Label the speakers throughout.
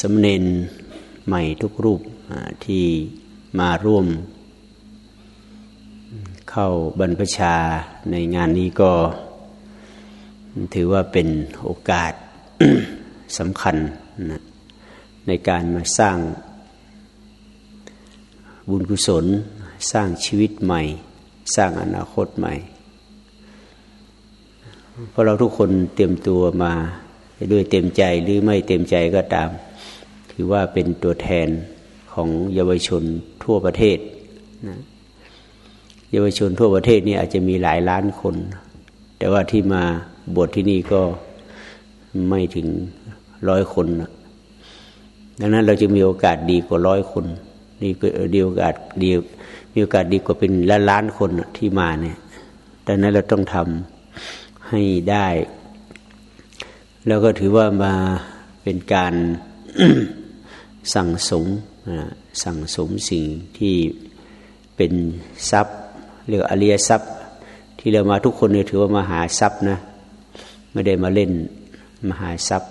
Speaker 1: สมเนนใหม่ทุกรูปที่มาร่วม เข้าบรรพชาในงานนี้ก็ถือว่าเป็นโอกาสสำคัญนะในการมาสร้างบุญกุศล สร้างชีวิตใหม่ สร้างอนาคตใหม่ เพราะเราทุกคนเตรียมตัวมาด้วยเต็มใจหรือไม่เต็มใจก็ตาม ถือว่าเป็นตัวแทนของเยาวชนทั่วประเทศนะเยาวชนทั่วประเทศนี่อาจจะมีหลายล้านคน แต่ว่าที่มาบวชที่นี่ก็ไม่ถึงร้อยคนนะดังนั้นเราจะมีโอกาสดีกว่าร้อยคนดีดีโอกาสดีมีโอกาสดีกว่าเป็นล้านล้านคนที่มาเนี่ยดังนั้นเราต้องทำให้ได้ แล้วก็ถือว่ามาเป็นการ สั่งสมสั่งสมสิ่งที่เป็นทรัพย์ เรียกอริยทรัพย์ ที่เรามาทุกคนเนี่ยถือว่ามหาทรัพย์นะไม่ได้มาเล่นมาหาทรัพย์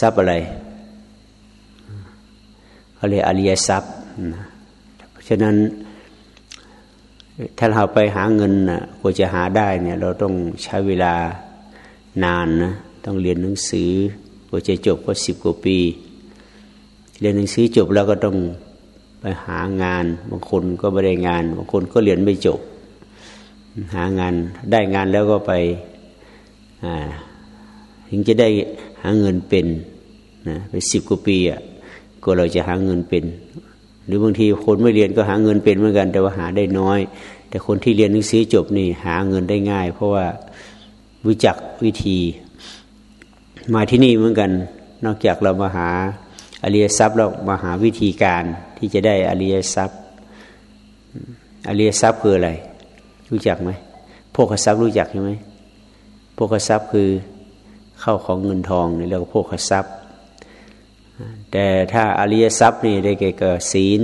Speaker 1: ทรัพย์อะไรเขาเรียกอริยทรัพย์เพราะฉะนั้นถ้าเราไปหาเงินนะกว่าจะหาได้เนี่ย เราต้องใช้เวลานานนะต้องเรียนหนังสือกว่าจะจบก็สิบกว่าปี เรียนหนังสือจบแล้วก็ต้องไปหางาน บางคนก็ไม่ได้งาน บางคนก็เรียนไม่จบ หางานได้งานแล้วก็ไปถึงจะได้หาเงินเป็นนะไปสิบกว่าปีอะก็เราจะหาเงินเป็น หรือบางทีคนไม่เรียนก็หาเงินเป็นเหมือนกัน แต่ว่าหาได้น้อย แต่คนที่เรียนหนังสือจบนี่หาเงินได้ง่าย เพราะว่ารู้จักวิธี มาที่นี่เหมือนกัน นอกจากเรามาหา อริยทรัพย์เรามาหาวิธีการที่จะได้อริยทรัพย์อริยทรัพย์คืออะไร รู้จักไหมพวกทรัพย์รู้จักใช่ไหมพวกทรัพย์คือเข้าของเงินทองนี่เรียกว่าพวกทรัพย์ แต่ถ้าอริยทรัพย์นี่ได้แก่กับศีล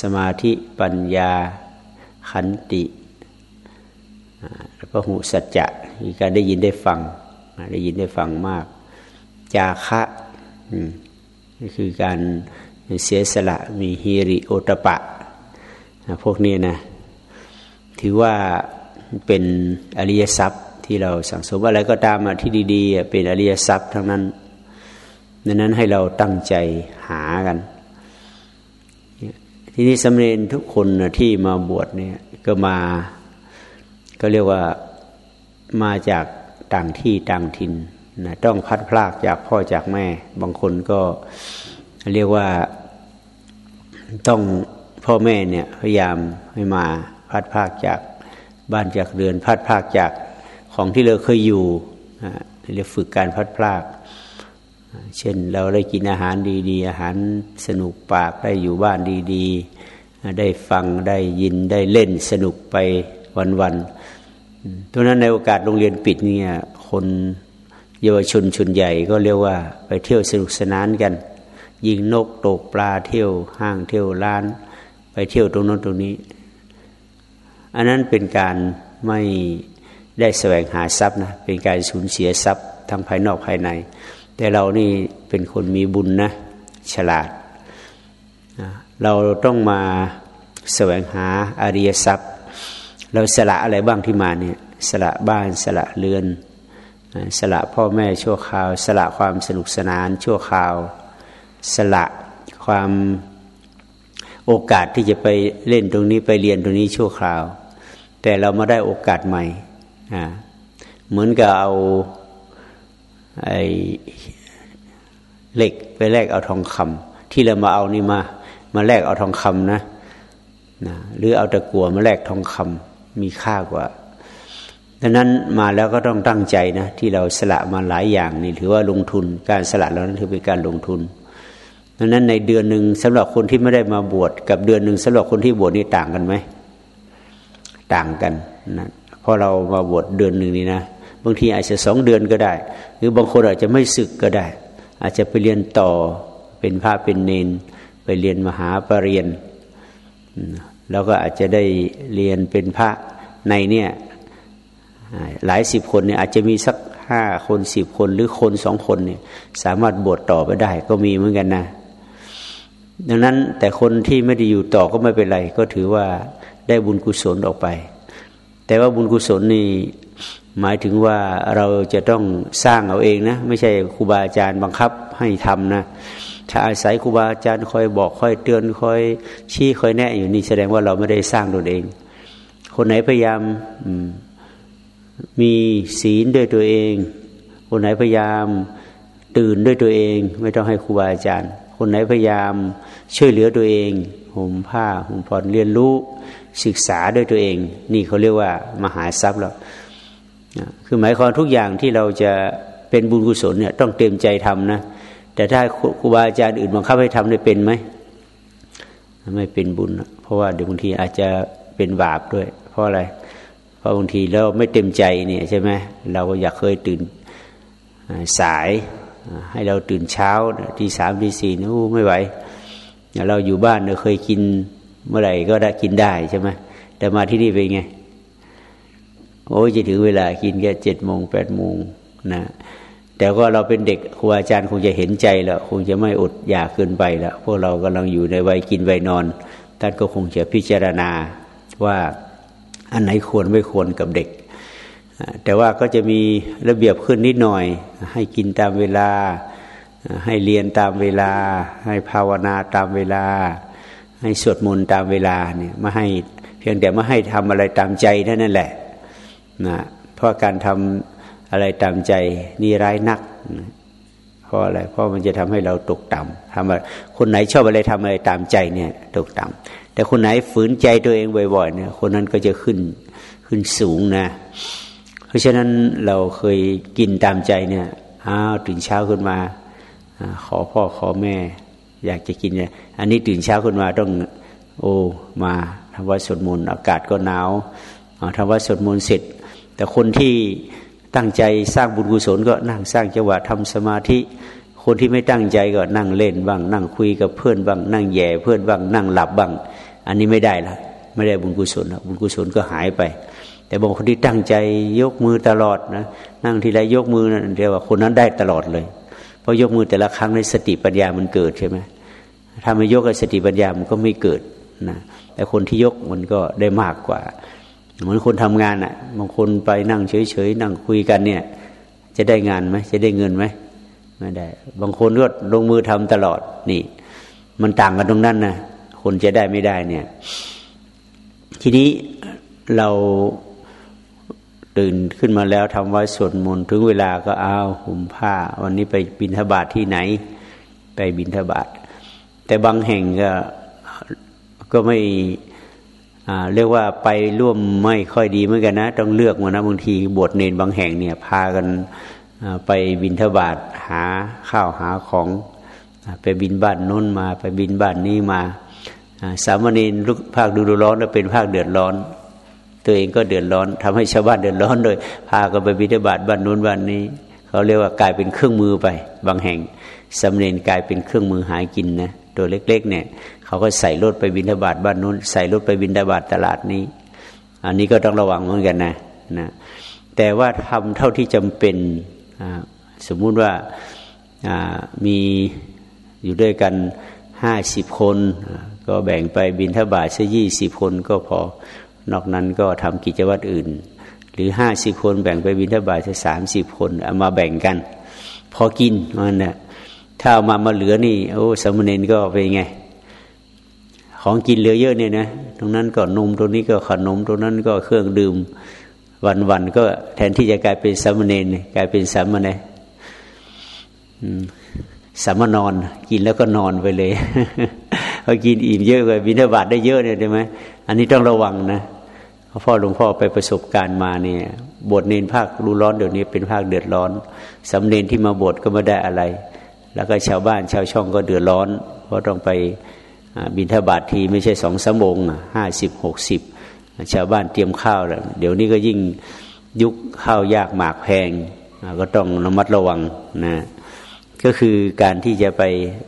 Speaker 1: สมาธิปัญญาขันติพระหูสัจจะมีการได้ยินได้ฟังได้ยินได้ฟังมาก จาคะนี่คือการเสียสละมีฮิริโอตปะ พวกนี้นะถือว่าเป็นอริยทรัพย์ที่เราสังสมอะไรก็ตามมาที่ดีๆ เป็นอริยทรัพย์ทั้งนั้นดังนั้นให้เราตั้งใจหากัน ทีนี้สำเร็จทุกคนที่มาบวชเนี่ยก็มาก็เรียกว่ามาจากต่างที่ต่างถิ่น นะต้องพัดพลากจากพ่อจากแม่ บางคนก็เรียกว่าต้องพ่อแม่เนี่ยพยายามให้มาพัดพากจากบ้านจากเรือนพัดพากจากของที่เราเคยอยู่เรียกฝึกการพัดพลาก เช่นเราได้กินอาหารดีๆ อาหารสนุกปากได้อยู่บ้านดีๆ ได้ฟังได้ยินได้เล่นสนุกไปวันๆตรงนั้นในโอกาสโรงเรียนปิดเนี่ยคน เยาวชนชนใหญ่ก็เรียกว่า ไปเที่ยวสนุกสนานกัน ยิงนกตกปลาเที่ยวห้างเที่ยวร้าน ไปเที่ยวตรงนั้นตรงนี้ อันนั้นเป็นการไม่ได้แสวงหาทรัพย์นะเป็นการสูญเสียทรัพย์ทั้งภายนอกภายใน แต่เรานี่เป็นคนมีบุญนะ ฉลาด เราต้องมาแสวงหาอริยทรัพย์ เราสละอะไรบ้างที่มาเนี่ยสละบ้านสละเรือน สละพ่อแม่ชั่วคราว สละความสนุกสนานชั่วคราว สละความโอกาสที่จะไปเล่นตรงนี้ไปเรียนตรงนี้ชั่วคราว แต่เรามาได้โอกาสใหม่เหมือนกับเอาไอ้เหล็กไปแลกเอาทองคำที่เรามาเอานี่มา มาแลกเอาทองคำนะนะหรือเอาตะกัวมาแลกทองคำมีค่ากว่า ดังนั้นมาแล้วก็ต้องตั้งใจนะ ที่เราสละมาหลายอย่างนี่ถือว่าลงทุน การสละเรานั้นถือเป็นการลงทุนดังนั้นในเดือนหนึ่งสำหรับคนที่ไม่ได้มาบวชกับเดือนหนึ่งสำหรับคนที่บวชนี่ต่างกันไหมต่างกันนะเพราะเรามาบวชเดือนหนึ่งนี่นะบางทีอาจจะสองเดือนก็ได้ หรือบางคนอาจจะไม่ศึกก็ได้ อาจจะไปเรียนต่อเป็นพระเป็นเนน ไปเรียนมหาปรริญญาแล้วก็อาจจะได้เรียนเป็นพระในเนี่ย หลายสิบคนเนี่ยอาจจะมีสักห้าคนสิบคนหรือคนสองคนเนี่ยสามารถบวชต่อไปได้ก็มีเหมือนกันนะ ดังนั้นแต่คนที่ไม่ได้อยู่ต่อก็ไม่เป็นไร ก็ถือว่าได้บุญกุศลออกไป แต่ว่าบุญกุศลนี่หมายถึงว่าเราจะต้องสร้างเอาเองนะไม่ใช่ครูบาอาจารย์บังคับให้ทำนะถ้าอาศัยครูบาอาจารย์คอยบอกคอยเตือนคอยชี้คอยแนะอยู่นี่แสดงว่าเราไม่ได้สร้างตนเอง คนไหนพยายามมี มีศีลด้วยตัวเอง คนไหนพยายามตื่นด้วยตัวเอง ไม่ต้องให้ครูบาอาจารย์ คนไหนพยายามช่วยเหลือตัวเองห่มผ้าห่มผ่อนเรียนรู้ศึกษาด้วยตัวเอง นี่เขาเรียกว่ามหาทรัพย์แล้วคือหมายความทุกอย่างที่เราจะเป็นบุญกุศลเนี่ยต้องเต็มใจทำนะ แต่ถ้าครูบาอาจารย์อื่นบังคับให้ทำได้เป็นไหมไม่เป็นบุญ เพราะว่าเดี๋ยวบางทีอาจจะเป็นบาปด้วย เพราะอะไร เพราะบางทีเราไม่เต็มใจเนี่ยใช่ไหมเราก็อยากเคยตื่นสายให้เราตื่นเช้าที่สามที่สี่นู้ไม่ไหวเราอยู่บ้านเราเคยกินเมื่อไหร่ก็ได้กินได้ใช่ไหมแต่มาที่นี่เป็นไง โอ้ยจะถึงเวลากินแค่เจ็ดโมงแปดโมงนะ แต่ก็เราเป็นเด็กครูอาจารย์คงจะเห็นใจแล้วคงจะไม่อดอยากเกินไปแล้วพวกเรากำลังอยู่ในวัยกินวัยนอนท่านก็คงจะพิจารณาว่า อันไหนควรไม่ควรกับเด็ก แต่ว่าก็จะมีระเบียบขึ้นนิดหน่อย ให้กินตามเวลา ให้เรียนตามเวลา ให้ภาวนาตามเวลา ให้สวดมนต์ตามเวลาเนี่ยมาให้เพียงแต่ไม่ให้ทำอะไรตามใจเท่านั้นแหละนะเพราะการทำอะไรตามใจนี่ร้ายนักเพราะอะไรเพราะมันจะทำให้เราตกต่ำทำอะไรคนไหนชอบอะไรทำอะไรตามใจเนี่ยตกต่ำ แต่คนไหนฝืนใจตัวเองบ่อยๆเนี่ย คนนั้นก็จะขึ้นขึ้นสูงนะ เพราะฉะนั้นเราเคยกินตามใจเนี่ยอ้าวตื่นเช้าขึ้นมาขอพ่อขอแม่ อยากจะกินเนี่ยอันนี้ตื่นเช้าขึ้นมาต้องโอ้มาทำวัดสวดมนต์อากาศก็หนาวทำวัดสวดมนต์เสร็จ แต่คนที่ตั้งใจสร้างบุญกุศลก็นั่งสร้างจังหวะทำสมาธิ คนที่ไม่ตั้งใจก็นั่งเล่นบ้าง นั่งคุยกับเพื่อนบ้าง นั่งแย่เพื่อนบ้าง นั่งหลับบ้าง อันนี้ไม่ได้ละไม่ได้บุญกุศลบุญกุศลก็หายไป แต่บางคนที่ตั้งใจยกมือตลอดนะนั่งทีไรยกมือนะเรียกว่าคนนั้นได้ตลอดเลยเพราะยกมือแต่ละครั้งในสติปัญญามันเกิดใช่ไหมถ้าไม่ยกสติปัญญามันก็ไม่เกิดนะแต่คนที่ยกมันก็ได้มากกว่าเหมือนคนทำงานอะบางคนไปนั่งเฉยๆนั่งคุยกันเนี่ย จะได้งานไหมจะได้เงินไหม ไม่ได้ บางคนก็ลงมือทำตลอดนี่ มันต่างกันตรงนั้นนะคนจะได้ไม่ได้เนี่ย ทีนี้เราตื่นขึ้นมาแล้วทำวัดสวดมนต์ถึงเวลาก็เอาห่มผ้า วันนี้ไปบินทบาทที่ไหน ไปบินทบาทแต่บางแห่งก็ก็ไม่เรียกว่าไปร่วมไม่ค่อยดีเหมือนกันนะ ต้องเลือกมานะบางทีบวชเนนบางแห่งเนี่ย พากัน ไปบินทบาทหาข้าวหาของไปบินบ้านน้นมา ไปบินบ้านนี้มาสามเณรลูกภาคดูร้อนแล้วเป็นภาคเดือดร้อน ตัวเองก็เดือดร้อนทำให้ชาวบ้านเดือดร้อนโดยพากันไปบินทบาทบ้านนู้นบ้านนี้เขาเรียกว่ากลายเป็นเครื่องมือไป บางแห่งสามเณรกลายเป็นเครื่องมือหากินนะตัวเล็ก ๆ เนี่ยเขาก็ใส่รถไปบินทบาทบ้านนู้น ใส่รถไปบินทบาทตลาดนี้ อันนี้ก็ต้องระวังเหมือนกันนะนะแต่ว่าทำเท่าที่จำเป็น สมมุติว่ามีอยู่ด้วยกันห้าสิบคน ก็แบ่งไปบินทบาทสักยี่สิบคนก็พอนอกนั้นก็ทำกิจวัตรอื่น หรือห้าสิบคนแบ่งไปบินทบาทสักสามสิบคนเอามาแบ่งกัน พอกินมันนะถ้าเอามามาเหลือนี่โอ้สมณเณรก็เป็นไง ของกินเหลือเยอะเนี่ยนะตรงนั้นก็นมตรงนี้ก็ขนมตรงนั้นก็เครื่องดื่ม วันวันก็แทนที่จะกลายเป็นสามเณรกลายเป็นสามเณรสามนอน กินแล้วก็นอนไปเลยพอกินอิ่มเยอะไปบิณฑบาตได้เยอะเนี่ยใช่ไหมอันนี้ต้องระวังนะพ่อหลวงพ่อไปประสบการณ์มาเนี่ยบทเนนภาครู้ร้อนเดี๋ยวนี้เป็นภาคเดือดร้อนสำเนนที่มาบทก็ไม่ได้อะไร แล้วก็ชาวบ้านชาวช่องก็เดือดร้อน เพราะต้องไปบินทบาททีไม่ใช่สองสมงห้าสิบหกสิบ ชาวบ้านเตรียมข้าวแล้วเดี๋ยวนี้ก็ยิ่งยุคข้าวยากหมากแพง ก็ต้องระมัดระวังนะก็คือการที่จะไป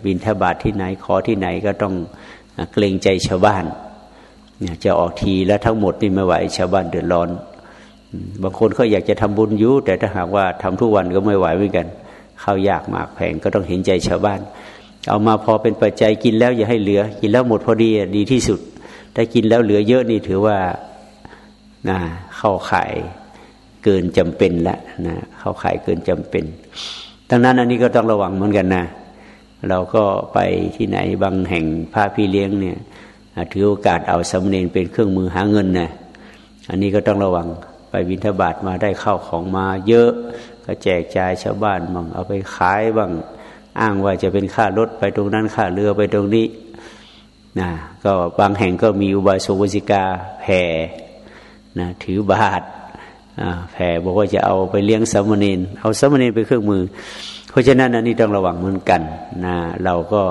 Speaker 1: บินทบาทที่ไหนขอที่ไหนก็ต้องเกรงใจชาวบ้านจะออกทีแล้วทั้งหมดนี่ไม่ไหวชาวบ้านเดือดร้อน บางคนเขาอยากจะทำบุญยู่แต่ถ้าหากว่าทำทุกวันก็ไม่ไหวเหมือนกันข้าวยากหมากแพงก็ต้องเห็นใจชาวบ้าน เอามาพอเป็นปัจจัยกินแล้วอย่าให้เหลือ กินแล้วหมดพอดีดีที่สุด ถ้ากินแล้วเหลือเยอะนี่ถือว่านะเข้าข่ายเกินจำเป็นแล้วนะเข้าข่ายเกินจำเป็นดังนั้นอันนี้ก็ต้องระวังเหมือนกันนะเราก็ไปที่ไหนบางแห่งพาพี่เลี้ยงเนี่ยถือโอกาสเอาสมเนนเป็นเครื่องมือหาเงินนะอันนี้ก็ต้องระวังไปวินทบาทมาได้เข้าของมาเยอะ ก็แจกจ่ายชาวบ้านบ้างเอาไปขายบ้างอ้างว่าจะเป็นค่ารถไปตรงนั้นค่าเรือไปตรงนี้ นะก็บางแห่งก็มีอุบาสกวสิกาแผ่นะถือบาทแผ่บอกว่าจะเอาไปเลี้ยงสมณีนเอาสมณีนไปเครื่องมือ เพราะฉะนั้นอันนี้ต้องระวังเหมือนกันนะเราก็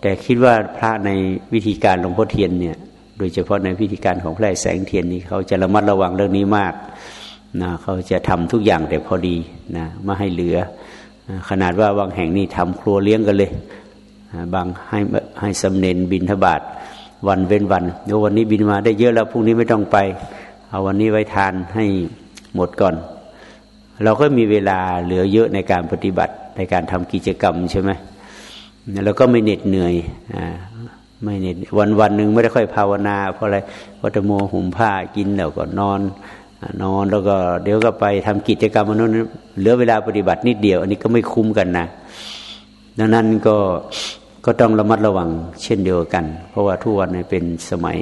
Speaker 1: แต่คิดว่าพระในวิธีการหลวงพ่อเทียนเนี่ย โดยเฉพาะในพิธีการของพระแสงเทียนนี้เขาจะระมัดระวังเรื่องนี้มากนะเขาจะทำทุกอย่างแต่พอดีนะไม่ให้เหลือ ขนาดว่าบางแห่งนี่ทำครัวเลี้ยงกันเลย บางให้ให้สำเนนบินทบาทวันเว้นวันเดี๋ยววันนี้บินมาได้เยอะแล้วพรุ่งนี้ไม่ต้องไป เอาวันนี้ไว้ทานให้หมดก่อน เราก็มีเวลาเหลือเยอะในการปฏิบัติในการทำกิจกรรมใช่ไหมแล้วก็ไม่เหน็ดเหนื่อยไม่เหน็ดวันวันหนึ่งไม่ได้ค่อยภาวนา เพราะอะไรเพราะตะโมห่มผ้ากินแล้วก็นอน นอนแล้วก็เดี๋ยวก็ไปทำกิจกรรมมันนั้นเหลือเวลาปฏิบัตินิดเดียว อันนี้ก็ไม่คุ้มกันนะดังนั้นก็ ก็ต้องระมัดระวังเช่นเดียวกัน เพราะว่าทุกวันนี้เป็นสมัย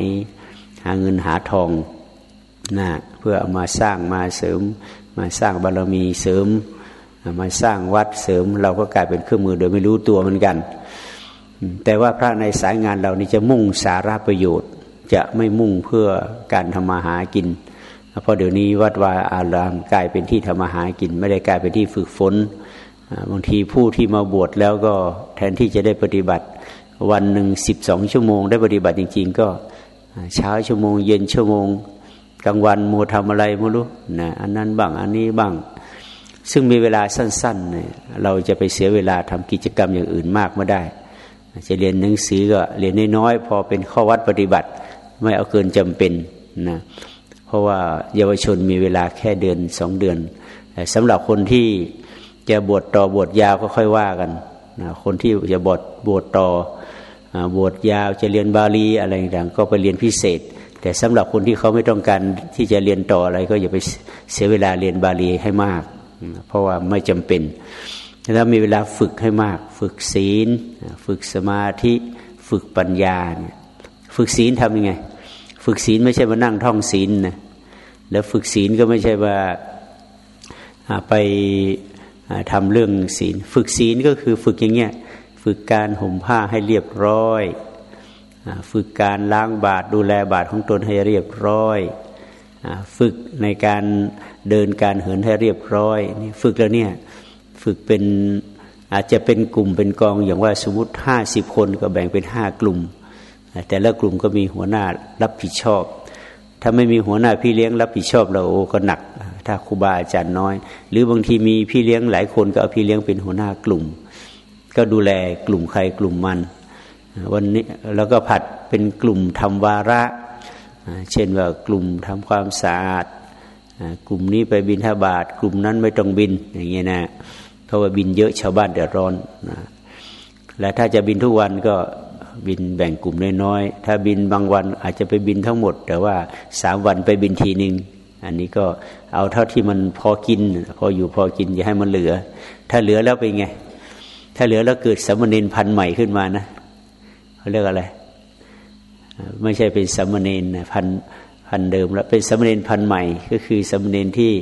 Speaker 1: หาเงินหาทองนะเพื่อเอามาสร้างมาเสริม มาสร้างบารมีเสริม มาสร้างวัดเสริม เราก็กลายเป็นเครื่องมือโดยไม่รู้ตัวเหมือนกัน แต่ว่าพระในสายงานเรานี่จะมุ่งสาระประโยชน์ จะไม่มุ่งเพื่อการทำมาหากิน เพราะเดี๋ยวนี้วัดวาอารามกลายเป็นที่ทำมาหากิน ไม่ได้กลายเป็นที่ฝึกฝน บางทีผู้ที่มาบวชแล้วก็แทนที่จะได้ปฏิบัติ วันหนึ่งสิบสองชั่วโมง ได้ปฏิบัติจริง ๆ ก็เช้าชั่วโมง เย็นชั่วโมงกลางวันมัวทำอะไรไม่รู้นะอันนั้นบ้างอันนี้บ้าง ซึ่งมีเวลาสั้นๆเนี่ยเราจะไปเสียเวลาทำกิจกรรมอย่างอื่นมากไม่ได้ จะเรียนหนังสือก็เรียนน้อยๆพอเป็นข้อวัดปฏิบัติ ไม่เอาเกินจำเป็นนะเพราะว่าเยาวชนมีเวลาแค่เดือนสองเดือนสำหรับคนที่ จะบวชต่อบวชยาวก็ค่อยว่ากันนะคนที่จะบวชบวชต่อบวชยาวจะเรียนบาลีอะไรต่างก็ไปเรียนพิเศษ แต่สำหรับคนที่เขาไม่ต้องการที่จะเรียนต่ออะไร ก็อย่าไปเสียเวลาเรียนบาลีให้มาก เพราะว่าไม่จำเป็นแล้วมีเวลาฝึกให้มาก ฝึกศีล ฝึกสมาธิ ฝึกปัญญาเนี่ยฝึกศีลทำยังไง ฝึกศีลไม่ใช่มานั่งท่องศีลนะแล้วฝึกศีลก็ไม่ใช่ว่าไป ทำเรื่องศีล ฝึกศีลก็คือฝึกอย่างเงี้ยฝึกการห่มผ้าให้เรียบร้อยฝึกการล้างบาตรดูแลบาตรของตนให้เรียบร้อย ฝึกในการเดินการเหินให้เรียบร้อยนี่ฝึกแล้วเนี่ยฝึกเป็นอาจจะเป็นกลุ่มเป็นกองอย่างว่าสมมติห้าสิบคนก็แบ่งเป็นห้ากลุ่ม แต่ละกลุ่มก็มีหัวหน้ารับผิดชอบ ถ้าไม่มีหัวหน้าพี่เลี้ยงรับผิดชอบเราโอ้ก็หนัก ถ้าครูบาอาจารย์น้อย หรือบางทีมีพี่เลี้ยงหลายคนก็เอาพี่เลี้ยงเป็นหัวหน้ากลุ่ม ก็ดูแลกลุ่มใครกลุ่มมัน วันนี้แล้วก็ผัดเป็นกลุ่มทำวาระ เช่นว่ากลุ่มทำความสะอาดกลุ่มนี้ไปบินทบาทกลุ่มนั้นไม่ต้องบินอย่างเงี้ยนะเพราะว่าบินเยอะชาวบ้านเดือดร้อนนะและถ้าจะบินทุกวันก็ บินแบ่งกลุ่มน้อยๆถ้าบินบางวันอาจจะไปบินทั้งหมด แต่ว่าสามวันไปบินทีหนึ่งอันนี้ก็เอาเท่าที่มันพอกิน พออยู่พอกินอย่าให้มันเหลือ ถ้าเหลือแล้วเป็นไง ถ้าเหลือแล้วเกิดสมณีนพันใหม่ขึ้นมานะเขาเรียกอะไร ไม่ใช่เป็นสมณีนพันพันเดิมแล้วเป็นสมณีนพันใหม่ ก็คือสมณีนที่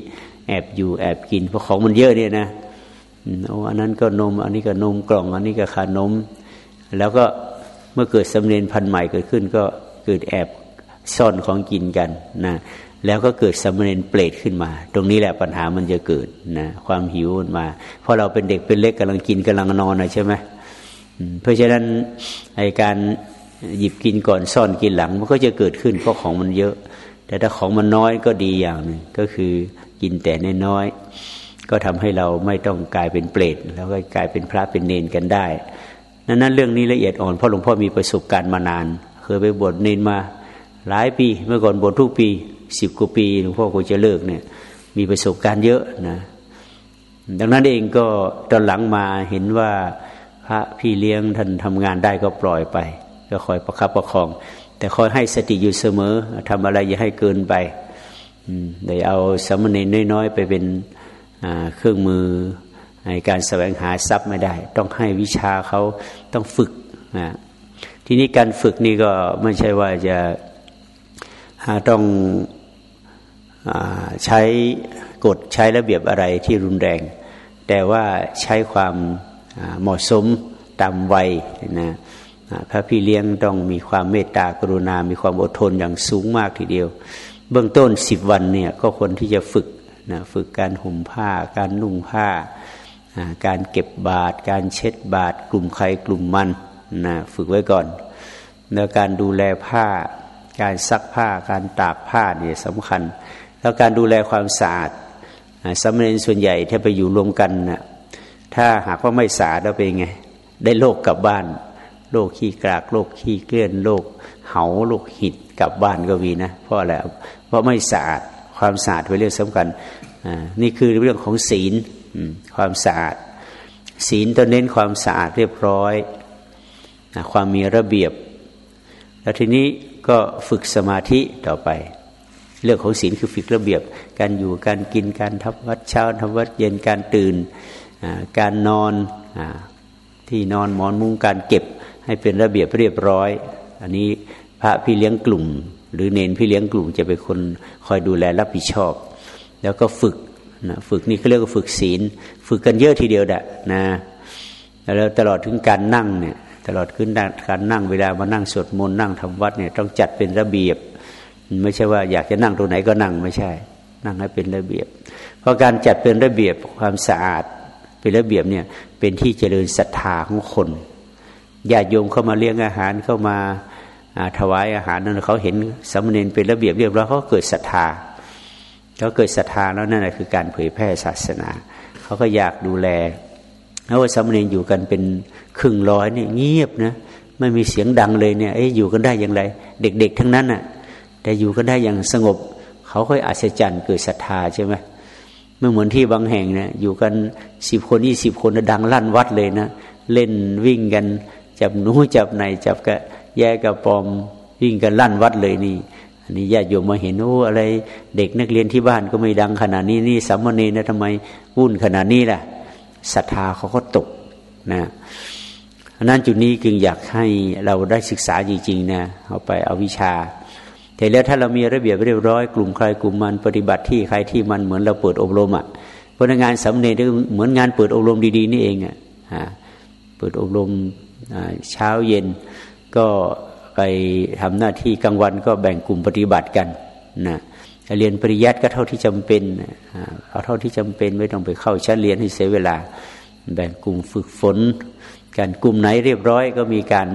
Speaker 1: แอบอยู่แอบกินเพราะของมันเยอะเนี่ยนะโอ้อันนั้นก็นม อันนี้ก็นมกล่อง อันนี้ก็ขานม แล้วก็ เมื่อเกิดสมณีนพันใหม่เกิดขึ้น ก็เกิดแอบซ่อนของกินกันนะแล้วก็เกิดสมณีเปรตขึ้นมา ตรงนี้แหละปัญหามันจะเกิดนะความหิวมา เพราะเราเป็นเด็กเป็นเล็กกำลังกินกำลังนอนนะใช่ไหมเพราะฉะนั้นไอการหยิบกินก่อนซ่อนกินหลังมันก็จะเกิดขึ้นเพราะของมันเยอะ แต่ถ้าของมันน้อยก็ดีอย่างหนึ่งก็คือกินแต่น้อยก็ทำให้เราไม่ต้องกลายเป็นเปรตแล้วก็กลายเป็นพระเป็นเนนกันได้ นั้นนั้นเรื่องนี้ละเอียดอ่อนเพราะหลวงพ่อมีประสบการณ์มานาน เคยไปบวชเนนมาหลายปีเมื่อก่อนบวชทุกปีสิบกว่าปีหลวงพ่อคงจะเลิกเนี่ย มีประสบการณ์เยอะนะดังนั้นเองก็ตอนหลังมาเห็นว่าพระพี่เลี้ยงท่านทำงานได้ก็ปล่อยไป ก็คอยประคับประคอง แต่คอยให้สติอยู่เสมอทำอะไรอย่าให้เกินไปได้เอาสมณีน้อยๆ ไปเป็นเครื่องมือ ในการแสวงหาทรัพย์ไม่ได้ ต้องให้วิชาเขาต้องฝึกนะทีนี้การฝึกนี่ก็ไม่ใช่ว่าจะต้องใช้กฎใช้ระเบียบอะไรที่รุนแรง แต่ว่าใช้ความเหมาะสมตามวัยนะพระพี่เลี้ยงต้องมีความเมตตากรุณา มีความอดทนอย่างสูงมากทีเดียว เบื้องต้นสิบวันเนี่ยก็ควรที่จะฝึกนะฝึกการห่มผ้า การนุ่งผ้า การเก็บบาตรการเช็ดบาตรกลุ่มใครกลุ่มมันนะฝึกไว้ก่อน แล้วการดูแลผ้า การซักผ้า การตากผ้าเนี่ยสำคัญ แล้วการดูแลความสะอาดสำเร็จส่วนใหญ่ถ้าไปอยู่รวมกันนะถ้าหากว่าไม่สะอาดแล้วเป็นไง ได้โรคกลับบ้านโรคขี้กรากโรคขี้เกลื่อนโรคเหาโรคหิดกลับบ้านก็มีนะ เพราะอะไรเพราะไม่สะอาดความสะอาดเป็นเรื่องสำคัญนี่คือเรื่องของศีล ความสะอาด ศีลตัวเน้นความสะอาดเรียบร้อยความมีระเบียบ แล้วทีนี้ก็ฝึกสมาธิต่อไป เรื่องของศีลคือฝึกระเบียบ การอยู่การกินการทำวัดเช้าทำวัดเย็นการตื่น การนอนที่นอนหมอนมุ้งการเก็บให้เป็นระเบียบเรียบร้อย อันนี้พระพี่เลี้ยงกลุ่ม หรือเนนพี่เลี้ยงกลุ่มจะเป็นคนคอยดูแลรับผิดชอบ แล้วก็ฝึก นะฝึกนี่เขาเรียกว่าฝึกศีล ฝึกกันเยอะทีเดียวดะนะแล้วตลอดถึงการนั่งเนี่ยตลอดขึ้นการนั่งเวลามานั่งสวดมนต์นั่งทำวัดเนี่ยต้องจัดเป็นระเบียบ ไม่ใช่ว่าอยากจะนั่งตรงไหนก็นั่งไม่ใช่ นั่งให้เป็นระเบียบ เพราะการจัดเป็นระเบียบความสะอาดเป็นระเบียบเนี่ยเป็นที่เจริญศรัทธาของคนญาติโยมเข้ามาเลี้ยงอาหารเข้ามาถวายอาหารนั้นเขาเห็นสมณีเป็นระเบียบเรียบร้อยเขาเกิดศรัทธา เขาเกิดศรัทธาแล้วนั่นแหละคือการเผยแพร่ศาสนา เขาก็อยากดูแลแล้วว่าสมณีอยู่กันเป็นครึ่งร้อยเนี่ยเงียบนะไม่มีเสียงดังเลยเนี่ยเอ้ยอยู่กันได้อย่างไร เด็ก ๆ ทั้งนั้นอะ แต่อยู่กันได้อย่างสงบ เขาค่อยอัศจรรย์เกิดศรัทธาใช่ไหมไม่เหมือนที่บางแห่งเนี่ยอยู่กันสิบคนยี่สิบคนดังลั่นวัดเลยนะเล่นวิ่งกันจับหนูจับไหนจับกะแย่กระปอมวิ่งกันลั่นวัดเลยนี่ นนี้ญาติโยมมาเห็นโอ้อะไร เด็กนักเรียนที่บ้านก็ไม่ดังขนาดนี้นี่สัมมณีนะทำไมวุ่นขนาดนี้ล่ะศรัทธาเขาก็ตกนะนั้นจุดนี้จึงอยากให้เราได้ศึกษาจริงๆนะเอาไปเอาวิชา แต่แล้วถ้าเรามีระเบียบเรียบร้อยกลุ่มใครกลุ่มมันปฏิบัติที่ใครที่มันเหมือนเราเปิดอบรมอะ่ะพนักงานสำเนียงเหมือนงานเปิดอบรมดีๆนี่เองอะ่ะเปิดอบรมเช้าเย็นก็ ไปทำหน้าที่กลางวันก็แบ่งกลุ่มปฏิบัติกันนะเรียนปริยัติก็เท่าที่จำเป็นเอาเท่าที่จำเป็นไม่ต้องไปเข้าชั้นเรียนให้เสียเวลา แบ่งกลุ่มฝึกฝนการกลุ่มไหนเรียบร้อยก็มีการ